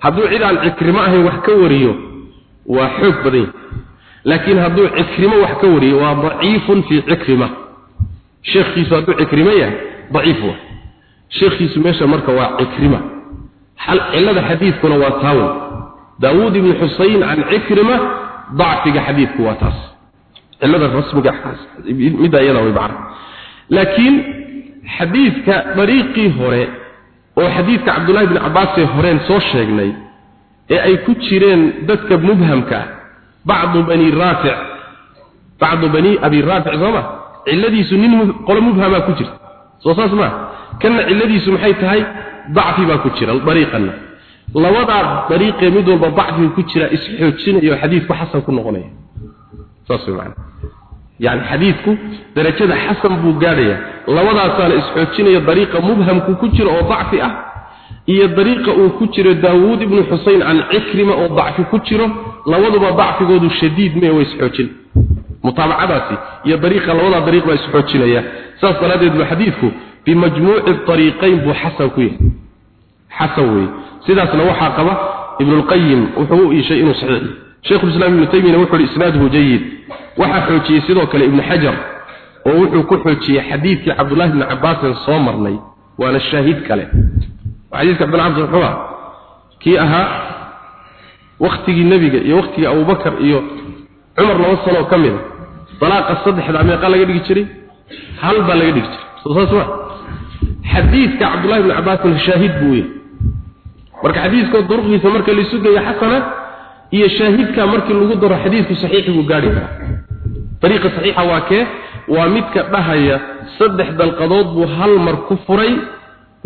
Hadduu cid aan cikrimo ahayn wax ka wariyo waa xoog badan laakiin hadduu cikrimo wax ka wariyo waa daciifun fii cikrima sheekhiisu hadduu cikrimo yahay daciif wa sheekhiisu meesha marka waa cikrima. Hal cillada xadiidkuna waa taawan daawuud ibnu xusayn can cikrima dacfiga xadiidku waa taas. Cillada rasmiga midda iyada way macna laakiin xadiidka dariiqii hore oo xadiidka cabdullahi bni cabbaasee horeen soo sheegnay ee ay ku jireen dadka mubhamka ah bacdu bani raafic bacdu bani abi raafic sooma cilladiisu nin qolo mubhamaa ku jirta soo saas maa kanna cilladiisu maxay tahay? Dacfi baa ku jira dariiqanna. Labadaa dariiqee mid walba dacfiga ku jira isxoojinayo xadiidku xasan ku noqonaya. Saas macana yani xadiidku darajada xasan buu gaadhaya. Labadaasaana isxoojinaya dariiqa mubhamku ku jiro oo dacfi ah iyo dariiqa uu ku jiro daawuud ibnu xuseyn can cikrima oo dacfi ku jiro. Labaduba dacfigoodu shadiid mee way isxoojin mutaabacadaasi iyo dariiqa labadaa dariiq baa isxoojinaya saas daraaddeed buu xadiidku bimajmuuci ariiqayn buu xasan ku yahay. Xasan weeye. Sidaasna waxaa qaba ibnulqayim wuxuu u iishay inuu saxiix sheikhulislaam ibnu taymiyana wuxuu ihi isnaaduhu jayid waxaa xoojiyey sidoo kale ibnu xajar oo wuxuu ku xoojiyey xadiidkii cabdullahi bni cabbaasin soo marnay waana shaahid kale. Xadiidka cabdullah cabdi muxuu ah kii ahaa waktigii nebiga iyo waktigii abubakar iyo cumar laba sanoo ka mida dalaaqa saddexda meeqa laga dhigi jiray. Hal baa laga dhigi jiray. Soo saas ma xadiidka cabdullahi bni cabbaasin shaahid buu yahay marka xadiidkoo duruqdiisa marka la isu geeyo xasana iyo shaahidka markii lagu daro xadiidku saxiixi buu gaari karaa. Waa kee? Waa midka dhahaya saddex dalqadood buu hal mar ku furay.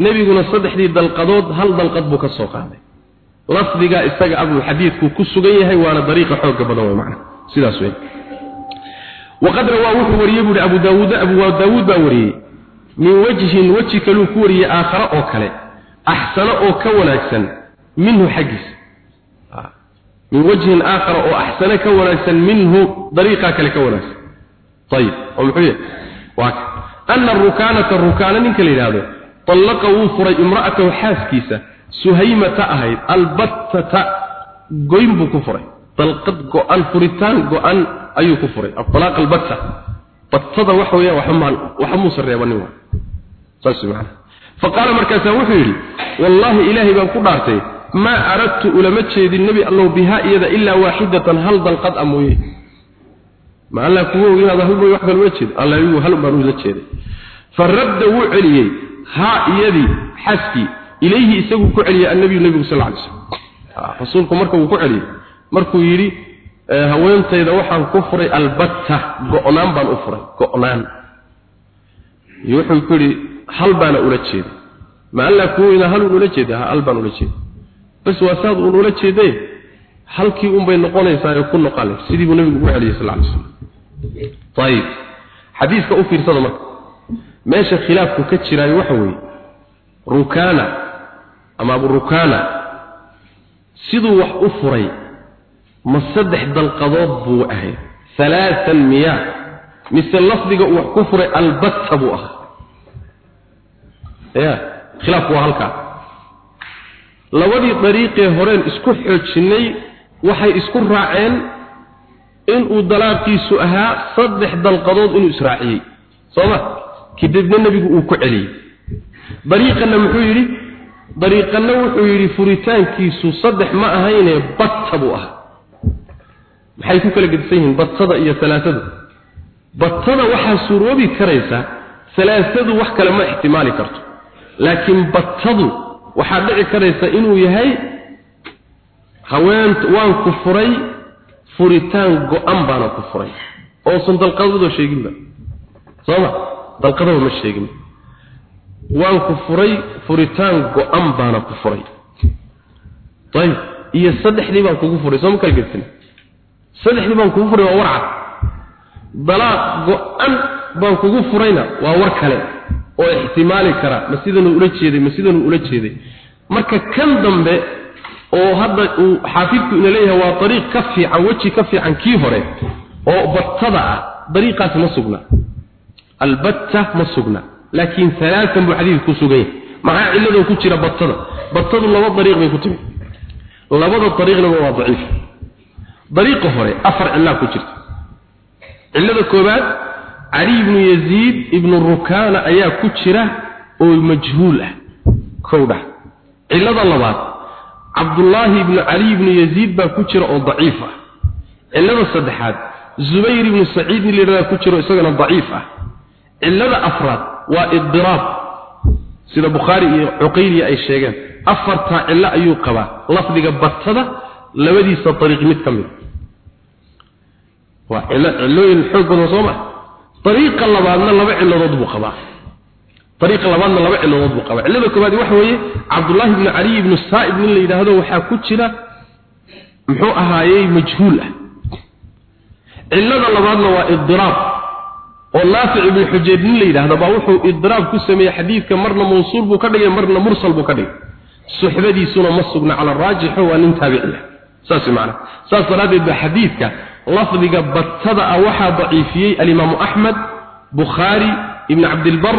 Nebiguna saddexdii dalqadood hal dalqad buu ka soo qaaday. Lafdigaa isaga abuu xadiidku ku sugan yahay waana dariiqa xooga badan wey macna sidaas wey waqad rawaa wuxuu wariyey buuhi abu daawuud abu daawuud baa wariyey min wajhin weji kaluu ku wariyey aakhare oo kale axsano oo ka wanaagsan minhu xaggiisa min wajhin aakhara oo axsano ka wanaagsan minhu dariiqaa kale ka wanaagsan. Ayib oo muxuu yahay waa ka ana rukaanata rukaana ninka la yidhaahdo imra'atahu xaaskiisa suhaymata ahayd albattata goyn buu ku furay dalqad go-an furitaan go-an ayuu ku furay. Aalaaq albatta battada waxa waxamaan waxa muusan reebanin saas macana faqaala markaasaa wuxuu yidhi wallaahi ilaahay baan ku dhaartay maa aradtu ulama jeedin nebi allow bihaa iyada ilaa waaxidatan hal dalqad a mooye. Ma alla kuwa og inaad hal wax kale jeed alla igu hal baan ula jeeday. Faradda wuu celiyey haa iyadii xaskii ilayhi isagu ku celiyey annabiyu nebigu sal alay slam rasuulku marka uu ku celiyey markuu yidhi haweentayda waxaan ku furay albatta go'naan baan u furay go'naan. Wuxuu ku yidhi hal baana ula jeeday ma alla kuwa ina hal ula jeeday ha hal baan ula jeeday bas waa saad uun ula jeeday halkii un bay noqonaysaa ee ku noqale sidii buu nabigu ugu celiyay sallallahu alayhi wasallam. Tayib xadiiska u fiirsada marka. Meesha khilaafku ka jiraayo waxa weeye rukana ama abu rukana siduu wax u furay ma saddex dalqadood buu ahay. Alaaan miya mise lafdiga uu wax ku furay albatta buu ahaa. Ya khilaafku waa halkaa. Labadii dariiqee horeen isku xoojinnay waxay isku raaceen inuu dalaaqiisu ahaa saddex dalqadood inuu israaciyey. Soo ma? Kadibna nebigu uu ku celiyey. Dariiqanna muxuu yidhi? Dariiqanna wuxuu yidhi furitaankiisu saddex ma ahayne batta buu ahaa maxay ku kala gedisan yihiin? Battada iyo alaaadu battada waxaa suuroobi karaysa alaasadu wax kale ma ixtimaali karto. Laakiin battadu waxaa dhici karaysa inuu yahay haween waan ku furay furitaan go-an baana ku furay. Oosan dalqadado sheeginba sooma dalqadaba ma sheegin. Waan ku furay furitaan go-an baana ku furay. Ayib iyo saddexdii baan kugu furay. Sooma kala gedsan saddexdii baan kugu furay waa warcad dalaaq go-an baan kugu furayna waa war kale oo ixtimaali kara. Ma sidanuu ula jeeday ma sidanuu ula jeeday. Marka kan dambe oo hadda uu xaafidku ina leeyahay waa dariiq ka fiican weji ka fiican kii hore oo battada ah dariiqaas ma sugna. Albatta ma sugna. Laakiin alaaan buu xadiidku ku sugan yahay maxaa cilladan ku jira battada battadu laba dariiq bay ku timi. Labada dariiqnaba waa daciif dariiqa hore afar cillaa ku jirta. Cillada koobaad cali ibnu yaziid ibnu rukaana ayaa ku jira oo majhuul ah kowdha. Cillada labaad cabdullaahi ibnu cali ibnu yaziid baa ku jira oo daciif ah. Cillada saddexaad zubayr ibnu saciid nin layidhahdaa ku jiro isagana daciif ah. Cillada afraad waa idiraab sida bukhaari iyo cuqayliya ay sheegeen. Afartaa cillo ayuu qabaa lafdiga batada labadiisa dariiq mid ka mid waa cilooyin xoog badan soo ma. Ariiqa labaadna laba ciladood buu qabaa. Ariiqa labaadna laba ciladood buu qabaa. Cilada koobaad waxa weeye cabdullaahi ibnu caliy ibnu saa'ib nin la yidhaahdo waxaa ku jira muxuu ahaayey majhuul ah. Cilada labaadna waa idiraab oo naafic ibnu xujeed nin la yidhaahdo baa wuxuu idiraab ku sameeyey xadiidka marna mawsuul buu ka dhigay marna mursal buu ka dhigay. Suxbadiisuna ma sugna cala raajixo waa nin taabiciya saas macna. Saas daraaddeed baa xadiidka lafdiga batada ah waxaa daciifiyey alimaamu axmed bukhaari ibn cabdilbar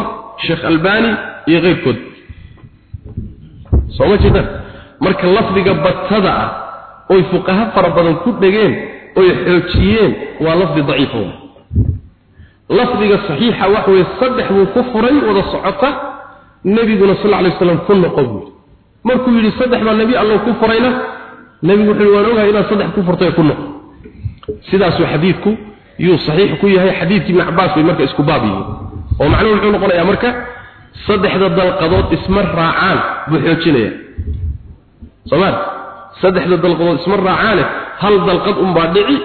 sheekh albani iyo keyrkood. Soo ma jeedaan marka lafdiga batada ah oy fuqaha fara badan ku dhegeen oy xoojiyeen waa lafdi daciifa lafdiga saxiixa waxa weeye saddex buu ku furay wada socota nebiguna sal alay waslam ku noqo buu markuu yidhi saddex baa nebi allow ku furayna nebigu wuxuu yidhi waan ogahay inaad saddex ku furtay ku noqo sidaasuu xadiidku yuu saxiix ku yahay. Xadiidkii ibni cabbaas bay marka isku baab yihiin. Oo macnuhu muxuu noqonayaa marka saddexda dalqadood isma raacaan buu xoojinaya. Soomaali saddexda dalqadood isma raacaane hal dalqad unbaa dhici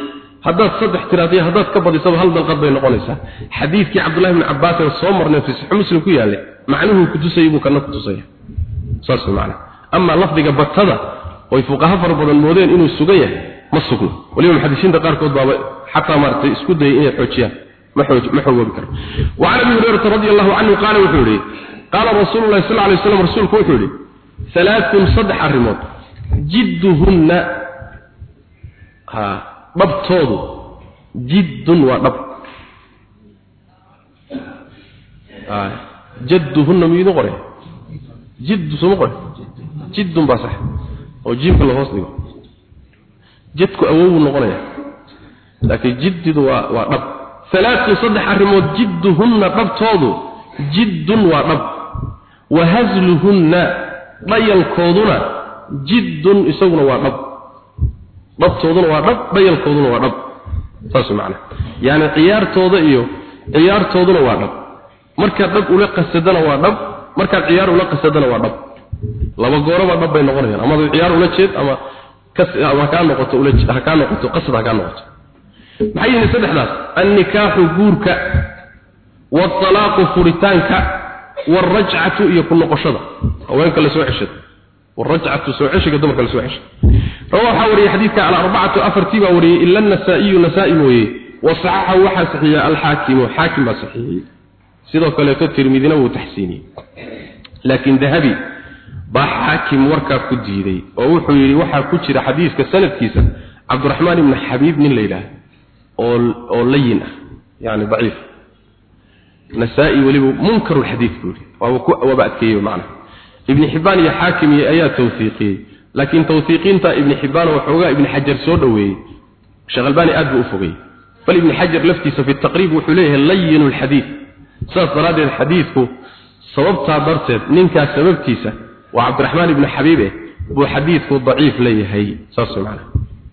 haddaad saddex tiraadiyo haddaad ka badisaba hal dalqad bay noqonaysaa. Xadiidkii cabdullahi bni cabbaas ee soo marnay fi saxi muslim ku yaallay macnuhuu kutusayay buu kana kutusaya saas macna ama lafdiga batada oy fuqaha fara badan moodeen inuu sugan yahay ma sugno. Waliba muxadisiinta qaarkood baaba xataa maaragtay isku dayay inay xoojiyaan. Ma xogoobi karo. Wa can abi hurayrata radi allahu canhu qaala wuxuu yidhi qaala rasuulu sal alay waslam rasuulku wuxuu yidhi halaathun saddex arrimood. Jidduhunna ha dhabtoodu jiddun waa dhab. Jadduhunna miyuudu qore jiddu suma qore jiddun baa sax. Oo jiimka la hoos dhigo jadku awowuu noqonaya laakiin jiddidu waa waa dhab. Jidduhunna dhabtoodu jiddun waa dhab. Wa hasluhunna dhayalkooduna jiddun isaguna waa dhab. Dhabtooduna waa dhab dhayalkooduna waa dhab. Saas macna. Yaani ciyaartooda iyo ciyaartooduna waa dhab. Markaad dhab ula qasadana waa dhab markaad ciyaar ula qasadana waa dhab. Laba gooraba dhab bay noqonayaan. Ama ciyaar ula jeed ama kas ama ka noqoto maxay yihiin saddexdaas annikaaxu guurka waalaaqu furitaanka warajcatu iyo ku noqoshada. Haweenka la soo ceshado. Warajcatu soo ceshiga dumarka la soo ceshado. Rawaha waxaa wariyey xadiidka alarbacatu afartii baa wariyey ila anasaa'iyu nasaa-i mooye. Wasaxaxahu waxaa saxiiya alxaakimu xaakim baa saxiixiyey sidoo kaleeto tirmidina wuu taxsiiniyey. Laakiin dahabi baa xaakim warkaa ku diiday oo wuxuu yidhi waxaa ku jira xadiiska sanadkiisa cabdiraxmaan ibni xabiib nin la yidhaah oo layin ah yani daciif. Nasaa-i weliba munkaru lxadiid buu yidhi. Waaba adkeeyey macna ibni xibbaan iyo xaakim iyo ayaa tawfiiqiyey laakiin tawfiiqiinta ibni xibbaan waxoogaa ibni xajar soo dhoweeyey sheekh albaani aad buu u fogey bal ibni xajar laftiisa fi taqriib wuxuu leeyahay layinu lxadiid saas daraaddeed xadiidku sababtaa darteed ninkaas sababtiisa waa cabdiraxmaan ibni xabiibe buu xadiidku daciif leeyahay saas macna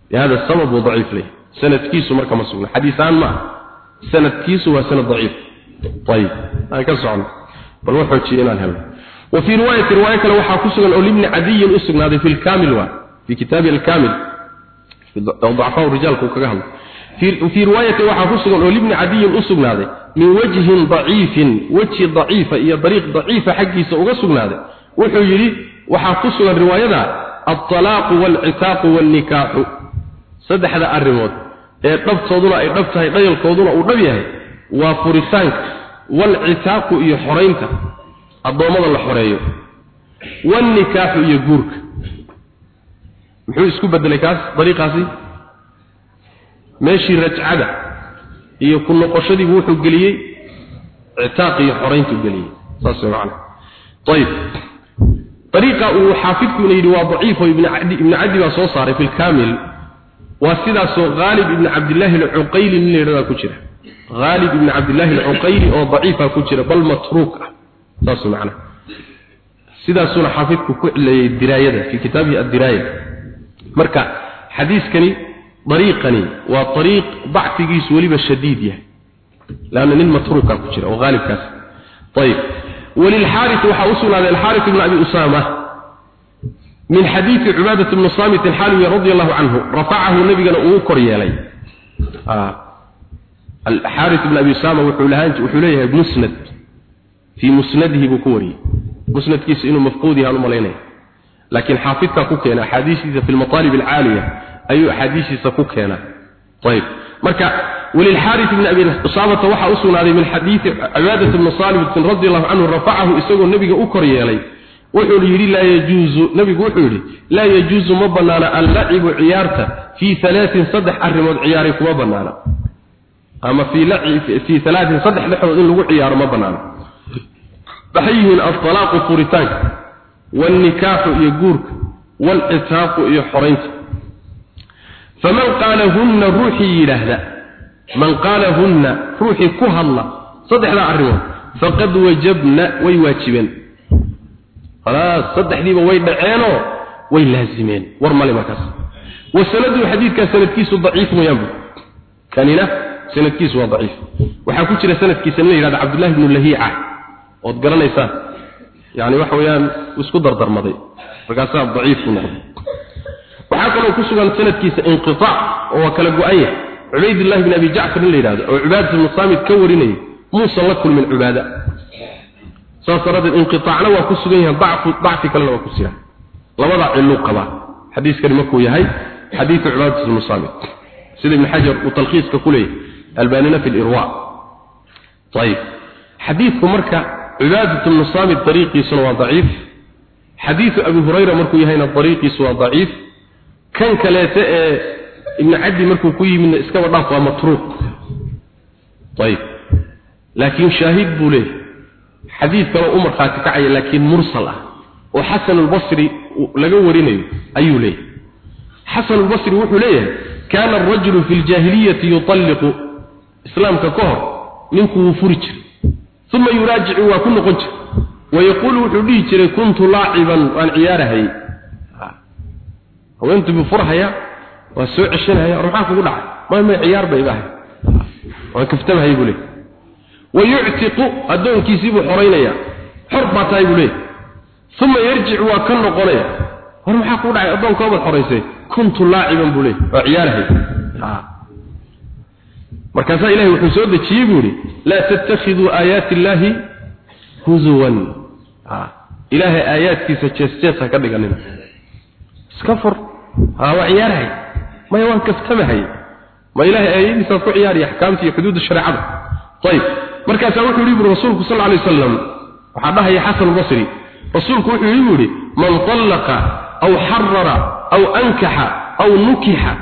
bihada sabab buu daciif leeyahay sanadkiisu marka ma sugna xadiisaan ma ah sanadkiisu waa sanad daciif ayib aan ka socno bal wuxuu jiye inaan helno وفي رواية رواية كلا وحا كسغن أو لابن عدي أسغن هذا في الكامل وا في كتاب الكامل في ضعفاء الرجال كو كغهل في في رواية وحا كسغن أو لابن عدي أسغن هذا من وجه ضعيف وجه ضعيف هي طريق ضعيف حقي سوغسغن wuxuu yidhi waxaa ku sugan riwaayada altalaaqu walcitaaqu waalnikaaxu saddexda arrimood ee dhabtooduna ay dhab tahay dhayalkooduna uu dhab yahay waa furitaanka waalcitaaqu iyo xoraynta addoommada la xoreeyo. Waalnikaaxu iyo guurka. Muxuu isku bedelay kaas dariiqaasi? Meeshii rajcada iyo ku noqoshadiibu wuxuu geliyey citaaq iyo xorayntuu geliyey. Saas macana ayib dariiqa uu xaafidkuna yidhi waa daciifo ibn cadi ibn cadi baa soo saaray fi lkaamil waa sidaasoo haalib ibni cabdillaahi alcuqayli nin la yidhahdaa ku jira. Haalib ibni cabdillaahi alcuqayli oo daciifa ku jira bal matruuk ah. Saas macna. Sidaasuna xaafidku ku cileeyay diraayada fi kitaabihi ad-diraaya. Marka xadiiskani dariiqani waa dariiq dacfigiisu weliba shadiid yahay. Laanna nin matruuka ku jira oo haalibkaas ayib وللحارث وحا أسنا الحارث بن أبي أسامة من حديث عبادة بن صامت الحالوي رضي الله عنه رفعه النبي قال أوكر يلي آه alxaaris ibn abi usama wuxuu lahaan wuxuu leeyahay musnad fi musnadihi buu ku wariyey musnadkiisa inuu mafquud yahay umalaynaya laakiin xaafidka ku keena axaadiisiisa fi lmatalib alcaaliya ayuu axaadiisiisa ku keena ayib marka وللحارث بن أبي أصابة وحا أصول هذه من حديث عبادة بن صالح رضي الله عنه رفعه إساقه النبي أكر يلي وحول يري لا يجوز نبي وحول لا يجوز مبنانا اللعب عيارته في ثلاث صدح الرمض عيارك مبنانا أما في لعب في ثلاث صدح نحو إن لغو عيار مبنانا بحيه الطلاق فورتان والنكاح يقورك والإتاق يحرينك فمن قالهن روحي لهذا man qaalahunna ruuxii ku hadla saddexdaa arrimood. Faqad wajabna way waajibeen. Khalaas saddexdiiba way dhaceenoo way laazimeen. War male markaas. Wasanadu xadiidkaa sanadkiisu daciif mooyaan bu kanina sanadkiisu waa daciif. Waxaa ku jira sanadkiisa nin la yidhahda cabdullahi ibnu lahiica. Ood garanaysaan yani waxa weeyaan isku dardarmaday. Markaasaa daciif ku noqday. Waxaa kaloo ku sugan sanadkiisa inqitaac oo kala go-an yahay عبيد الله بن أبي جعفر اللي هذا وعبادة بن صامت كوريني موسى لكل من عبادة صارت الانقطاعنا وكسرينها ضعف ضعف كلنا وكسرها لوضع علو قضاء حديث كلمة كوية حديث عبادة بن صامت سيد ابن حجر وتلخيص ككله الباننا في الإرواء طيب حديث مركة عبادة بن صامت طريقي سنوى ضعيف حديث أبي هريرة مركو يهينا الطريقي سنوى ضعيف كان كلاته ibn cabdi markuu ku yimidna iskaba dhaaf waa matruuq. Ayib. Laakiin shaahid buu leeyahy xadiid kaloo u markhaati kacaya laakiin mursal ah. Oo xasan albasri laga warinayo ayuu leeyahay. Xasan albasri wuxuu leeyahay kaana arajulu fi ljaahiliyati yutalliqu. Islaamka ka hor ninku wuu furi jiray. Uma yuraajicu waa ku noqon jiray. Wayaquulu wuxuu dhihi jiray kuntu laaciban waan ciyaarahayey haweentu buu furhaya waa soo ceshanaya ruuxaa kugu dhacay. Ma ma ciyaar bay baahay waa kaftamahay buu leeyahay wayuctiqu addoonkiisii buu xoraynaya xor baa tahay buu leeyahay uma yarjicu waa ka noqonaya. War maxaa kugu dhacay addoonkoobaad xoraysay. Kuntu laaciban buu leeyahay waa ciyaarahay markaasaa ilahay wuxuu soo dejiyey buu yidhi laa tattakhiduu aayaati illaahi huzuwan ilaahay aayaadkiisa jees jees ha ka dhiganina iska fur. Waa ciyaarahay maya waan kaftamahay. Ma ilaahay aayadiisaad ku ciyaariya axkaamta iyo xuduudda shareecada. Ayib markaasaa wuxuu yidhi buuri rasuulku sal alay wasalam waxaa dhahaya xasan basri rasuulku wuxuu yidhi buuhi man allaqa aw xarara aw ankaxa aw nukixa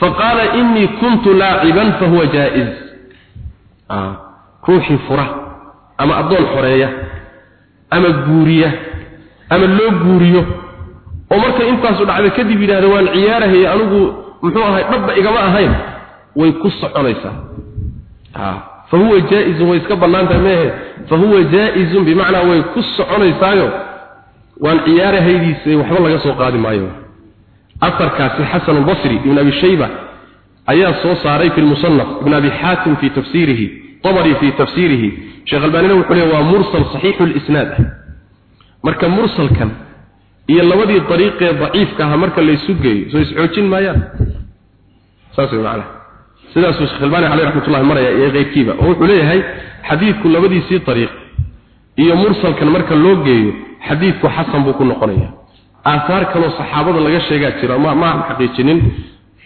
faqaala inii kuntu laaciban fahuwa jaa'iz. Ah, ruuxii fura ama addoon xoreeya ama guuriya ama loo guuriyo oo marka intaasu dhacda kadib yidhaahda waan ciyaarahay anigu muxuu ahay dhabba igama ahayn. Way ku soconaysaa. Fa huwa jaa-izun way iska bannaantahay meehe fa huwa jaa-izun bimacnaa way ku soconaysaayo waan ciyaarahaydiisa waxba laga soo qaadi maayo. Afarkaasi xasan albasri ibn abi shayba ayaa soo saaray fi lmusanaf ibn abi xaatim fi tafsiirihi tabari fi tafsiirihi. Sheekh albanina wuxuu leeyahy waa mursal saxiixu lisnaad marka mursalkan iyo labadii dariiqee daciifka aha marka la isu geeyo soo isxoojin maayaan. Saas way sidaasuu sheekh albani caleyh raxmatullahi maraya iyo qeybkiiba. Oo wuxuu leeyahay xadiidku labadiisii dariiq iyo mursalkan marka loo geeyo xadiidku xasan buu ku noqonaya aahaar kaloo saxaabada laga sheegaa jira ma ma aan xaqiijinin.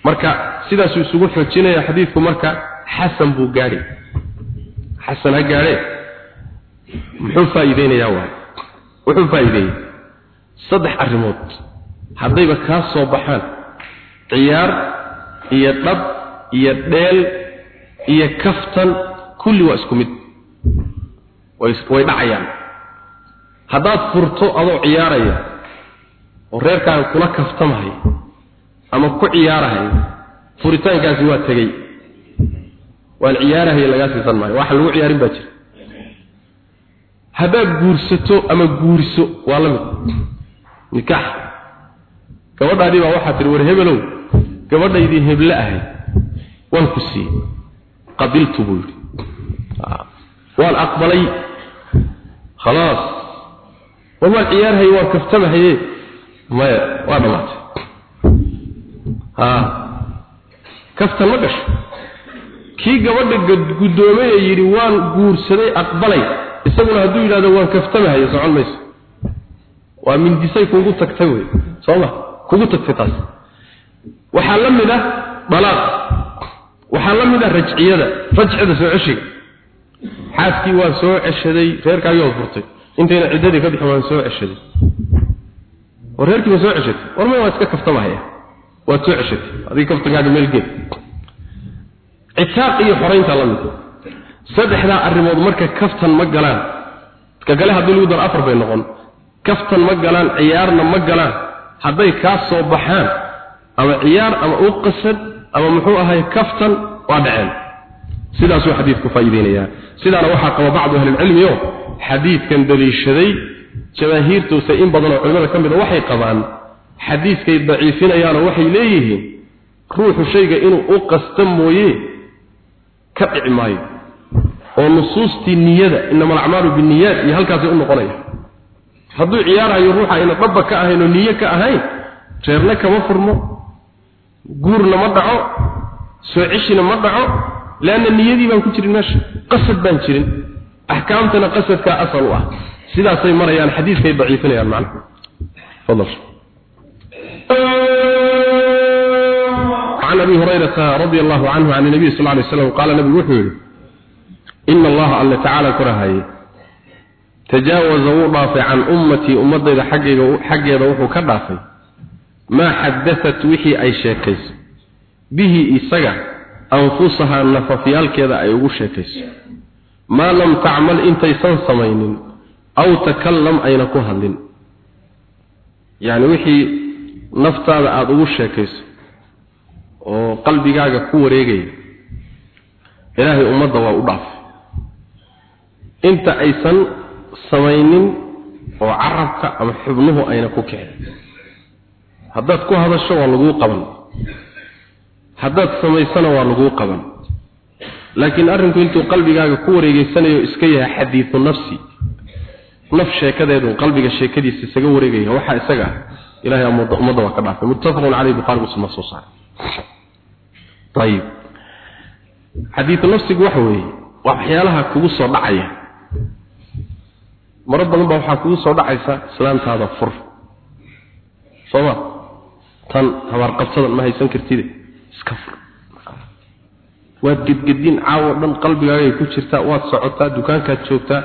Marka sidaasuu isugu xoojinaya xadiidku marka xasan buu gaadhay. Xasan ha gaadhee muxuu faa'iideynayaa waay? Wuxuu faa'iideeyey saddex arrimood. Haddayba kaa soo baxaan. Ciyaar iyo dhab iyo dheel iyo kaftan kulli waa isku mid. Way dhacayaan. Haddaad furto adoo ciyaaraya oo reerkaan kula kaftamahay ama ku ciyaarahay furitaankaasi waa tegey. Waan ciyaarahay lagaa siisan maayo. Waxa lagu ciyaarin baa jira. Haddaad guursato ama guuriso waa la mid nikaax gabadhaadii baa waxaa tihi war hebelow gabadhaydii heble ahayd waan ku siiyey. Qabiltu buu yidhi. Waan aqbalay. Khalaas. War waan ciyaarhaye waan kaftamahaye maya waa dhammaatay ha kaftan ma gasho. Kii gabadha guddoomay ee yidhi waan guursaday aqbalay. Isaguna hadduu yidhahdo waan kaftamahayo socon mayso waa mindisay kugu tagtay wey. Sooma kugu tagtay taas. Waxaa la mid ah dalaaq waxaa la mid ah rajciyada rajcida soo ceshiga. Xaaskii waan soo ceshaday reerkaagii ood furtay. Intayna ciddadii ka bixin waan soo ceshaday. War reerkii ma soo ceshatay? War may waa iska kaftamahaya waad soo ceshatay. Adiga kaftankaaga meel geed. Citaaq iyo xoraynta la mid saddexdaa arrimood marka kaftan ma galaan. Ka kale haddii lagu daro afar bay noqon kaftan ma galaan ciyaarna ma galaan. Hadday kaa soo baxaan ama ciyaar ama u qasad ama muxuu ahay kaftan waa dhaceen. Sidaasuu xadiidku faa'iideynayaa. Sidaana waxaa qaba bacdu ahlilcilmi oo xadiidkan daliishaday jamaahiirtuuse in badanoo culimada ka mid a waxay qabaan xadiidkay daciifinayaanoo waxay leeyihiin ruuxu shayga inuu u qasta mooye ka dhici maayo oo nusuustii niyada inama alacmaalu binniyaat iyo halkaasay u noqonaya hadduu ciyaarhayo ruuxa ayna dhabba ka ahayn oo niyo ka ahayn reerna kama furmo guurna ma dhaco soo ceshina ma dhaco leanna niyadii baan ku jirin meesha qasad baan jirin axkaamtana qasadkaa asal u ah sidaasay marayaan xadiidkay daciifinayaan macnaha fadal عن أبي هريرة رضي الله عنه عن النبي صلى الله عليه وسلم قال النبي وحيد إن الله الله تعالى tajaawaza wuu dhaafay can ummatii ummaddayda xaggeyga xaggeeda wuxuu ka dhaafay. Maa xadatat wixii ay sheekayso. Bihi isaga anfusahaa nafafyaalkeeda ay ugu sheekayso. Maa lam tacmal intaysan samaynin aw takallam ayna ku hadlin. Yacni wixii naftaada aada ugu sheekayso oo qalbigaaga ku wareegaya ilaahay ummadda waa u dhaafay. Inta aysan samaynin oo carabka ama xubnuhu ayna ku kicin. Haddaad ku hadasho waa laguu qaban. Haddaad samaysana waa laguu qaban. Laakiin arrinku intuu qalbigaaga ku wareegeysanayo iska yahay xadiidu nafsi. Naf sheekadeedu qalbiga sheekadiisa isaga wareegaya. Waxaa isaga ah ilahay ummadda waa ka dhaafay. Muttafaqun caleyh bukhari muslim soo saaray. Ayib xadiidu nafsigu waxa weeye waa waxyaalaha kugu soo dhacaya maro badan baa waxaa kugu soo dhacaysa islaantaada fur. Sooma tan habaarqabsadan ma haysan kartide iska fur. Waad gedgedin caawo dhan qalbigaagay ku jirtaa waad socotaa dukaankaad joogtaa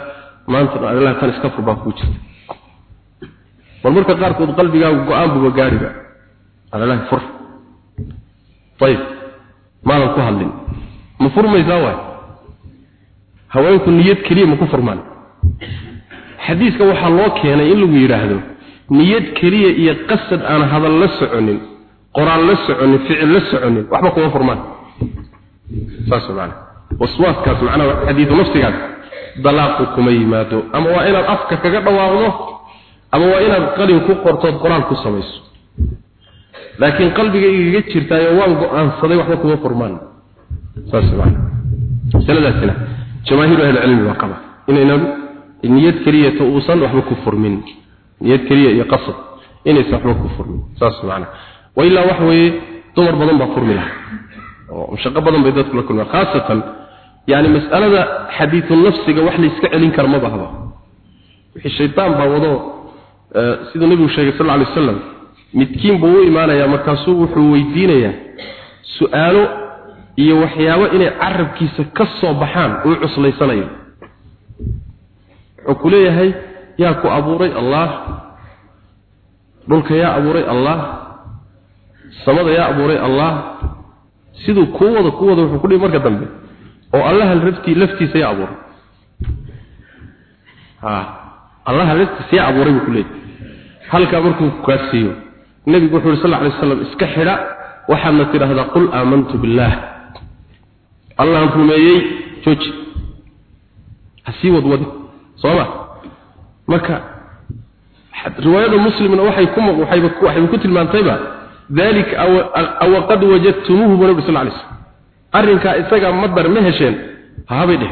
maanta dhan tan iska fur baa kugu jirta. Bal marka qaarkood qalbigaagu go'aan buba gaariba alalahi fur. Ayib maadan ku hadlin. Ma furmaysaa waay? Haweenku niyad keliya ma ku furmaan xadiiska waxaa loo keenay in lagu yidhaahdo niyad keliya iyo qasad aan hadal la soconin qoraal la soconin ficil la soconin waxba kuma furmaan. Saas waswaaskaas macnaha xadiidu nafsigaas dalaaqu kuma yimaado. Ama waa inaad afka kaga dhawaaqdo ama waa inaad qalin ku qortood qoraal ku samayso. Laakiin qalbiga igaga jirtaayo waan go'aansaday waxba kuma furmaan. Saas macana masaladaasina jamaahiiru ahli cilmi waa qaba. Inaynan niyad keliya ta uusan waxba ku furmin. Niyad keliya iyo qasad inaysan waxba ku furmin. Saas macana wa ilaa wax weeye dumar badan baa furmi laha oo shaqo badan bay dadku la kulmaan khaasatan yani mas'alada xadiidu nafsiga wax la iska celin kara ma bahaba wixii shaytaan baa wado siduu nebigu sheegay sal alay wasalam midkiin buu u imaanayaa markaasuu wuxuu weydiinayaa su'aalo iyo waxyaabo inay carabkiisa ka soo baxaan uu cuslaysanayo wuxuu ku leeyahay yaa ku abuuray allah. Dhulka yaa abuuray allah. Samada yaa abuuray allah. Siduu kuu wada ku wada wuxuu ku dhihi marka dambe oo allaha laftii laftiisa yaa abuuray. Ha allaha laftiisa yaa abuuray buu ku leeyahay. Halkaa markuu kaasiiyo nebigu wuxuu yidhi sal lla alay waslam iska xidha waxaadna tidhaahdaa qul aamantu billaah. Allahan rumeeyey jooji. Ha sii wadwadi sooma. Marka riwaayada muslimna waxay ku waxayba waxayba ku tilmaantayba dalika aw qad wajadtumuhu bu nabi sallallahu alayhi wasallam. Arrinka isaga madar ma hesheen haabay dheh.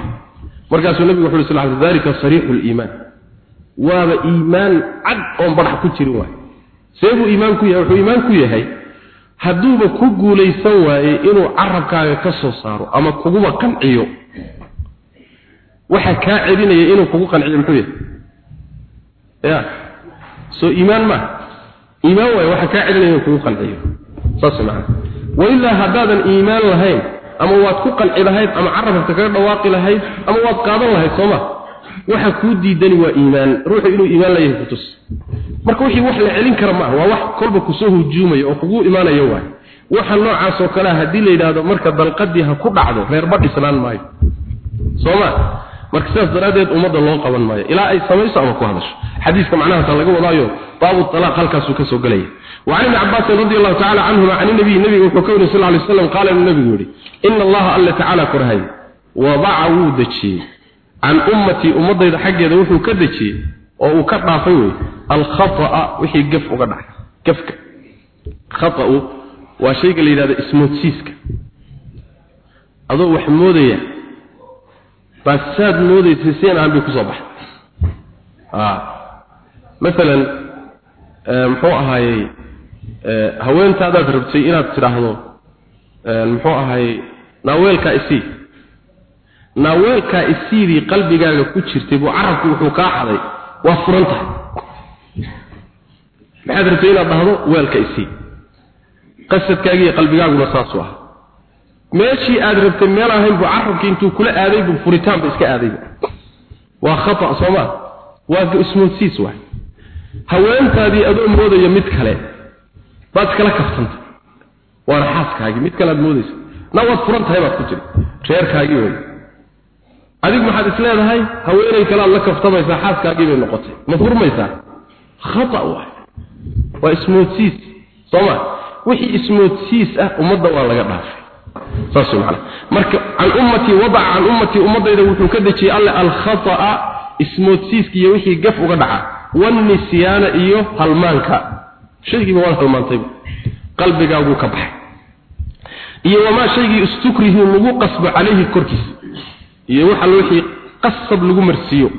Markaasuu nabigu wuxuu sallallahu alayhi dalika sariixul iimaan. Waaba iimaan cad oo badax ku jirin waay seebuu iimaan ku yahay wuxuu iimaan ku yahay hadduuba ku guulaysan waayey inuu carabkaaga ka soo saaro ama kuguba qanciyo waxa kaa celinaya inuu kugu qanciyo muxuu yahay? Ya. Soo iimaan ma iimaan waayo waxa kaa celinaya inuu kugu qanciyo. Saas macana wailaa haddaadan iimaan lahayn ama waad ku qanci lahayd ama carabka kaga dhawaaqi lahayd ama waad qaadan lahayd sooma waxa kuu diidani waa iimaan. Ruuxu inuu iimaan leeyahay kutus marka wixii wax la celin kara maaha waa wax kolba ku soo hujuumaya oo kugu imaanaya waay waxa noocaas oo kale haddii la yidhaahdo marka dalqadii ha ku dhacdo reerba dhisnaan maayo. Sooma marka sidaas daraaddeed ummadda loo qaban maayo ilaa ay samayso ama ku hadasho xadiiska macnaha taa laga wadaayo baabu talaaq halkaasuu ka soo gelaya وعن ابن عباس رضي الله تعالى عنهما عن النبي النبي وحكوه صلى الله عليه وسلم قال النبي يقول إن الله الله تعالى كرهي وضع وودتشي عن أمتي أمضي ذا حق يذا وحو كدتشي وكرنا فيوي الخطأ وحي قف وقدع قفك خطأ وشيء اللي هذا اسمه تسيسك أضو وحمودية baasaad moodaysa seen aan bay ku soo baxay. Ah. Maalan eh, muxuu ahaayey eh, haweentaadaad rabtay inaad tidhaahdo eh, muxuu ahaayey naaweelkaa isii naaweelkaa isiidii qalbigaaga ku jirtay buu carabku wuxuu kaa xaday waa furan tahay. Maxaad rabtay inaad dhahdo weelka isii qasadkaagiiyo qalbigaaguna saasuu ah meeshii aad rabtay meel ahayn buu carabkii intuu kula aaday buu furitaanba iska aadayba waa khata sooma waa ismoodsiis waay. Haweentaadii adoo moodaya mid kale baad iskala kaftanta. Waana xaaskaagii mid kale aad moodaysa. Na waad furan tahay baad ku jiri. Reerkaagii wey adigu maxaad is leedahay? Haweenay kale aad la kaftamaysaa xaaskaagii bay noqotay. Ma furmaysaa khata waay. Waa ismoodsiis. Sooma wixii ismoodsiis ah ummadda waa laga dhaafay marka an ummati wada'a can ummatii ummaddayda wuxuu ka dajiyay alle alkhataa ismoodsiiska iyo wixii gaf uga dhaca. Wannisyaana iyo halmaanka. Shaygiiba waad halmaantay. Qalbigaagu ka baxay. Iyo wamaa shaygii istukrihi lagu qasbo calayhi korkiisa. Iyo waxa wixii qasab lagu marsiiyo.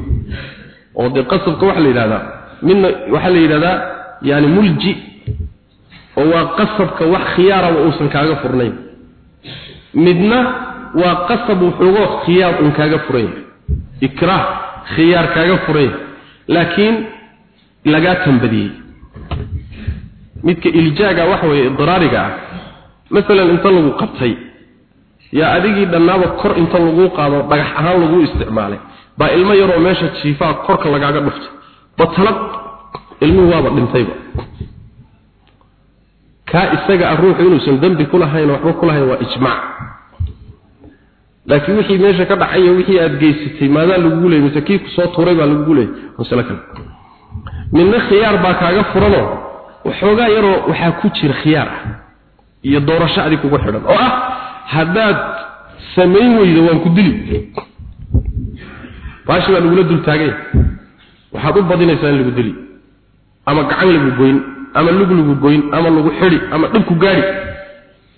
Oo de qasabka waxa la yiraahdaa minna waxaa la yidhahdaa yani mulji. Oo waa qasabka wax khiyaara uusan kaaga furnayn midna waa qasab wuxuu khiyaar un kaaga furay. Ikrah khiyaar kaaga furay. Laakiin laga tambadiyay midka iljaaga waxa weeye ah midalan inta lagu qabtay yaa adigii dhannaaba kor inta lagu qaado dhagax ahaan lagu isticmaalay. Baa ilmo yaroo meesha jiifaa korka lagaaga dhuftay. Batalaq ilmuhu waaba dhintayba kaa isaga ah ruuxu inuusan dembi ku lahayn waxba ku lahayn waa ijmaac laakiin wixii meesha ka dhacay wixii aad geysatay maadaa lagugu leeyay mise kii ku soo tuuray baa lagugu leeyay masala kale midna khiyaar baa kaaga furanoo waxoogaa yaroo waxaa ku jira khiyaar ah iyo doorasho adig kugu xidhan oo ah haddaad samayn weydo waan ku dili. Baashi baa lagula dul taagay waxaad u badinaysaa in lagu dili ama gacan lagu goyn ama lug lagu goyn ama lagu xidhi ama dhibku gaadhi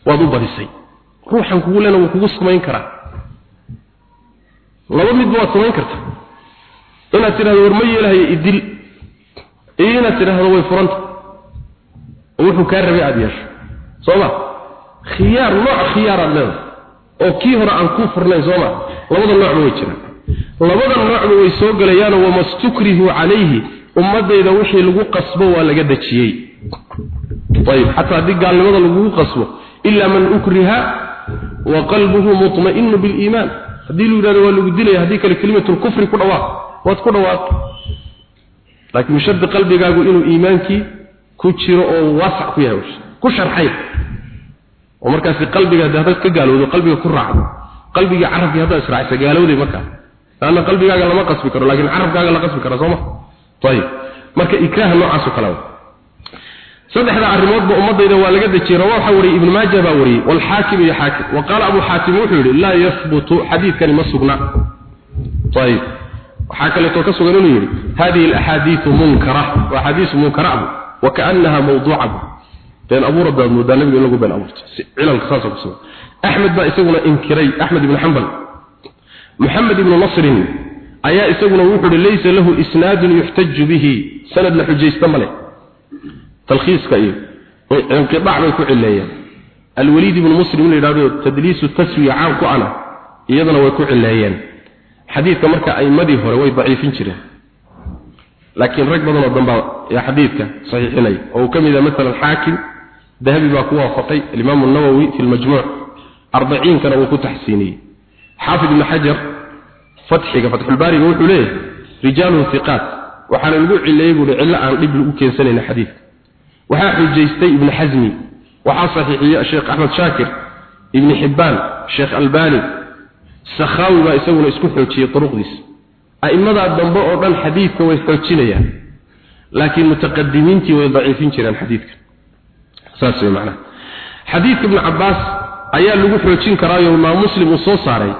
waad u badisay. Ruuxan kugu lena wuu kugu samayn karaa laba midba waad samayn karta. Inaad tidhahdo war ma yeelahayo idil. Iyo inaad tidhaahdo way furanta. Oo wuxuu kaa rabay aada yeesho. Sooma khiyaar nooc khiyaaraad leedahay. Oo kii hore aan kuu furnayn sooma labada noocba way jiraan. Labada noocba way soo gelayaanoo wamastukrihu calayhi. Ummadayda wixii lagu qasbo waa laga dejiyey. Ayib. Xataa haddii gaalnimada lagugu qasbo. Ilaa man ukriha wa qalbuhu mutma'inu biliimaan haddii lu yidhahdo waa lagu dilaya haddii kale kelimatu lkufri ku dhawaaq waad ku dhawaaq laakiin bishardi qalbigaagu inuu iimaankii ku jiro oo waasac ku yahay ku sharxay. Oo markaasi qalbiga haddaad ka gaalowdo qalbiga ku raacdo. Qalbiga carabkii haddaad israacisa gaalowday markaa. Laanna qalbigaaga lama qasbi karo laakiin carabkaaga la qasbi kara sooma ayib marka ikraaha noocaasoo kale saddexda arrimoodba ummadayda waa laga dejiyey rawaa waxaa wariyey ibnu maaja baa wariyey walxaakim iyo xaakim wa qaala abu xaatim wuxuu yidhi laa yahbutu xadiidkani ma sugna. Ayib waxaa kaleetoo ka sugan inuu yidhi hadihi alaxaadiiu munkara waa xadiisu munkara bu. Wakaanaha mawduuca bu. Been abuura baad moodaa nabiga in lagu been abuurto cilalka saasoo ku sugan. Axmed baa isaguna inkiray axmed ibnu xambal muxamed ibnu nasrin ayaa isaguna wuxuu yidhi laysa lahu isnaadun yuxtaju bihi. Sanad la xujaysta male talkhiiska iyo inqidaac bay ku cileeyeen. Alwaliid ibnu muslim in la yidhahdo tadliisu taswiya caan ku ana iyadana way ku cileeyeen. Xadiidka marka aimadii hore way daciifin jireen. Laakiin rag badan oo dambaa yaa xadiidka saxiixinay. Oo uu ka mid yahay masalan xaakim dahabi baa ku waafaqay alimaam an-nawawi fi al-majmu' arbaciinkana uu ku taxsiiniyey. Xaafid ibn xajar fatxiga fathul baariga wuxuu leeyahay rijaalun thiqaat waxaana lagu cileeyey buuhi cillo aan dhib lagu keensanayna xadiidka waxaa xujaystay ibn xasmi waxaa saxiixiyey sheekh axmed shaakir ibn xibbaan sheekh albani. Sakhaawi baa isaguna isku xoojiyey duruqdiisa a'immadaa dambe oo dhan xadiidka way xoojinayaan laakiin mutaqadimiintii way daciifin jireen xadiidka. Saas way macnaha. Xadiidka ibn cabbaas ayaa lagu xoojin karaayo imaam muslim uu soo saaray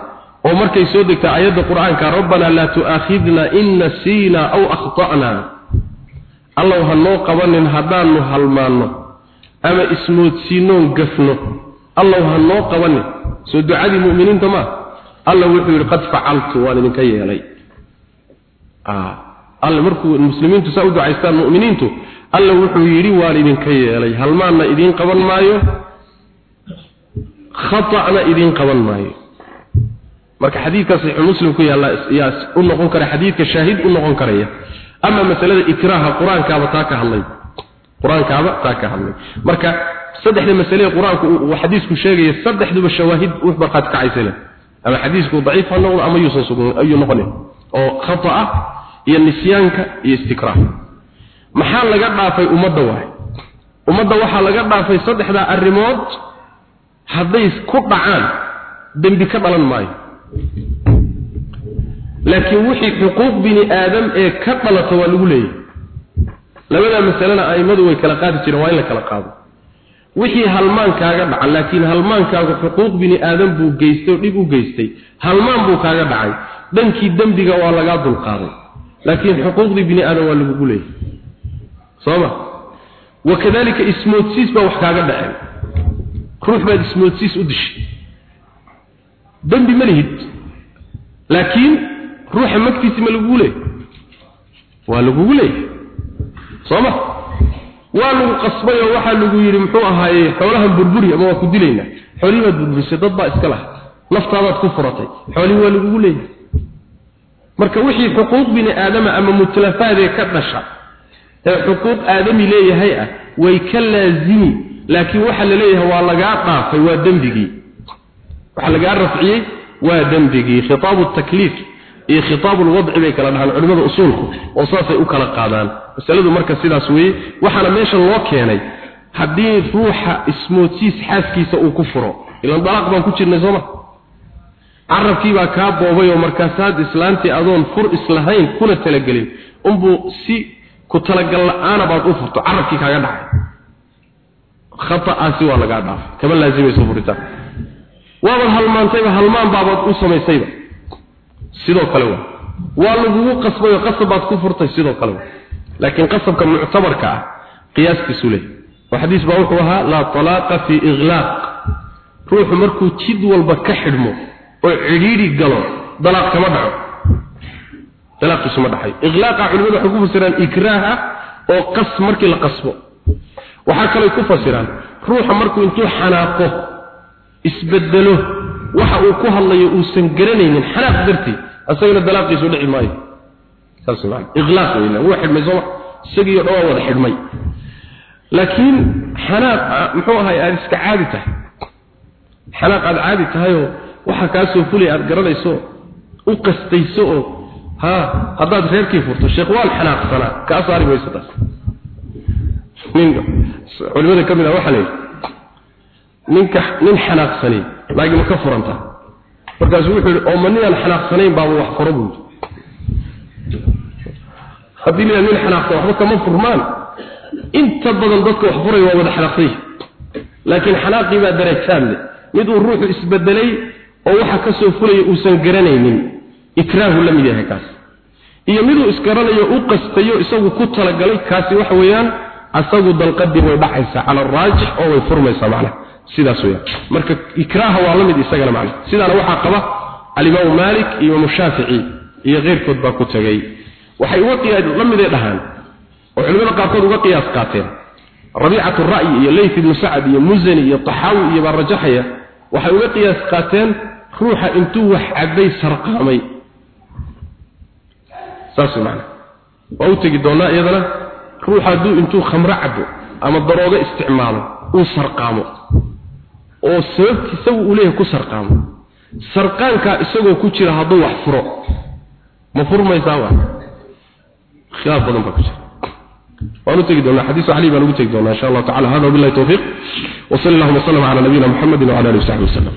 oo markay soo degta aayadda qur'aanka rabbanaa laa tu'aakhidna in nasiina aw akhta'na allow ha noo qabanin haddaanu halmaanno ama ismoodsiinoon gafno. Allow ha noo qabanin. Soo ducadii mu'miniinta maa alla wuxuu yidhi qad facaltu waan idinka yeelay. Alle markuu muslimiintu saa u ducaystaan mu'miniintu alla wuxuu yidhi waan idinka yeelay. Halmaanna idiin qaban maayo. Khata'na idiin qaban maayo. Marka xadiidka saxiix muslim ku yaalla yaa u noqon kara xadiidka shaahid u noqon karaya ama masalada ikraaha quraankaaba taa ka hadlay. Quraankaaba taa ka hadlay. Marka saddexda mas'ale quraanku uu xadiisku sheegay saddexduba shawaahid uu baqad kacaysana ama xadiisku dhaif noqdo ama yuusan sugan ayu noqon oo khata'a iyo nisyaanka iyo istikraah maxaa laga dhaafay ummadda waay ummadda waxaa laga dhaafay saddexda arrimood hadday ku dhacaan dembi ka dhalan maayo laakiin wixii xuquuq bini aadam ee ka dhalata waa lagu leeyahay labada masalena aimadu way kala qaadi jireen waa in la kala qaado. Wixii halmaan kaaga dhaca laakiin halmaankaagu xuquuq bini aadam buu geystay oo dhib u geystay. Halmaan buu kaaga dhacay. Dhankii dembiga waa lagaa dulqaaday. Laakiin xuquuqdii bini aadam waa lagugu leeyahay sooma? Wakadalika ismoodsiis baa wax kaaga dhaceen ruux baad ismoodsiis u dishay. Dembi ma lihid. Laakiin ruuxa magtiisi ma lagugu leeyahy waa lagugu leeyahy sooma? Waa lagu qasbay oo waxaa lagu yidhi muxuu ahaaye xoolahan burburi ama waa ku dilaynaa xoolihii baad burburisay dad baa iska laha naftaadaad ku furatay. Xoolihii waa lagugu leeyahay. Marka wixii xuquuq bini aadama ama mutlafaadee ka dhasha ee xuquuq aadami leeyahay ah way ka laazimi. Laakiin waxa la leeyahay waa lagaa dhaafay waa dembigii. Waxa lagaa rafciyey waa dembigii. Khitaabu takliif iyo khitaabu lwadci bay kala dhahaan culimada usuulku oo saasay u kala qaadaan. Masaladu marka sidaas weeye waxaana meesha loo keenay haddii ruuxa ismoodsiis xaaskiisa uu ku furo ilan dalaaq baan ku jirnay sooma carabkii baa kaa boobay oo markaasaad islaantii adoon fur islahayn kuna talagelin unbuu si ku talagal la'aana baad u furto carabkii kaaga dhacay. Khata'aasi waa lagaa dhaafay kama laazimayso furitaan. Waabaad halmaantayba halmaan baabaad u samaysayba sidoo kale waa waa lagugu qasbay oo qasab baad ku furtay sidoo kale waa laakiin qasabka muctabarka ah qiyaastiisu leh. Oo xadiis baa wuxuu ahaa laa talaaqa fii iqlaaq ruuxu markuu jid walba ka xidhmo oo cidhiidhi galo dalaaq kama dhaco. Dalaaqiisu ma dhaxay. Iqlaaqa culimadu waxay ku fasiraan ikraaha oo qas markii la qasbo. Waxaa kaloo ku fasiraan ruuxa markuu intuu xanaaqo isbedelo asagana dalaaqiisu dhici maayo. Saas macna iqlaaq weeyna wuu xidhmay soo isagii dhawaa wada xidhmay. Laakiin xanaaq muxuu ahay aad iska caadi tahay. Xanaaq aad caadi tahayoo waxa kaa soo fulay aad garanayso u qastayso oo ha haddaad reerkii furto sheekh waan xanaaqsanaa kaa saari mayso taas nin culimada ka mid ah waxaa leeyahay ninka nin xanaaqsani laagi ma ka furanta markaasuu wuxuu yidhi oo ma ninaan xanaaqsanayn baaba wax furo buu haddii ninaan nin xanaaqsan waxba kama furmaan. Inta badan dadka wax furay waa wada xanaaqsay laakiin xanaaqii baa darajaan leh. Mid uu ruuxu isbedelay oo waxa ka soo fulaya uusan garanaynin ikraahu la mid yahay kaas. Iyo miduu isgaranayo u qastayo isagu ku talagalay kaasi waxa weeyaan asagu dalqadii way dhacaysaa cala araajix oo way furmaysaa macnaha sidaas weeyaan. Marka ikraaha waa la mid isagana macnaha sidaana waxaa qaba maalik iyo imaamu shaafici iyo keyrkood baa ku tegey waxay uga qiyaas la miday dhahaan oo culimada qaarkood uga qiyaas qaateen. Rabiicatu ra'yi iyo layth ibnu sacad iyo musani iyo taxaawi iyo baa rajaxaya. Waxay uga qiyaas qaateen ruuxa intuu wax saas macna. Waa u tegi doonaa iyadana ruux hadduu intuu khamro cabo ama daroogo isticmaalo uu sarqaamo oo sababtiisa uu leeyahay ku sarqaamo sarqaankaa isagoo ku jira hadduu wax furo ma furmaysaa waa khilaaf badan baa ku jira وأنا تجد أن حديث علي بن تجد إن شاء الله تعالى هذا وبالله التوفيق وصلى الله وسلم على نبينا محمد وعلى آله وصحبه وسلم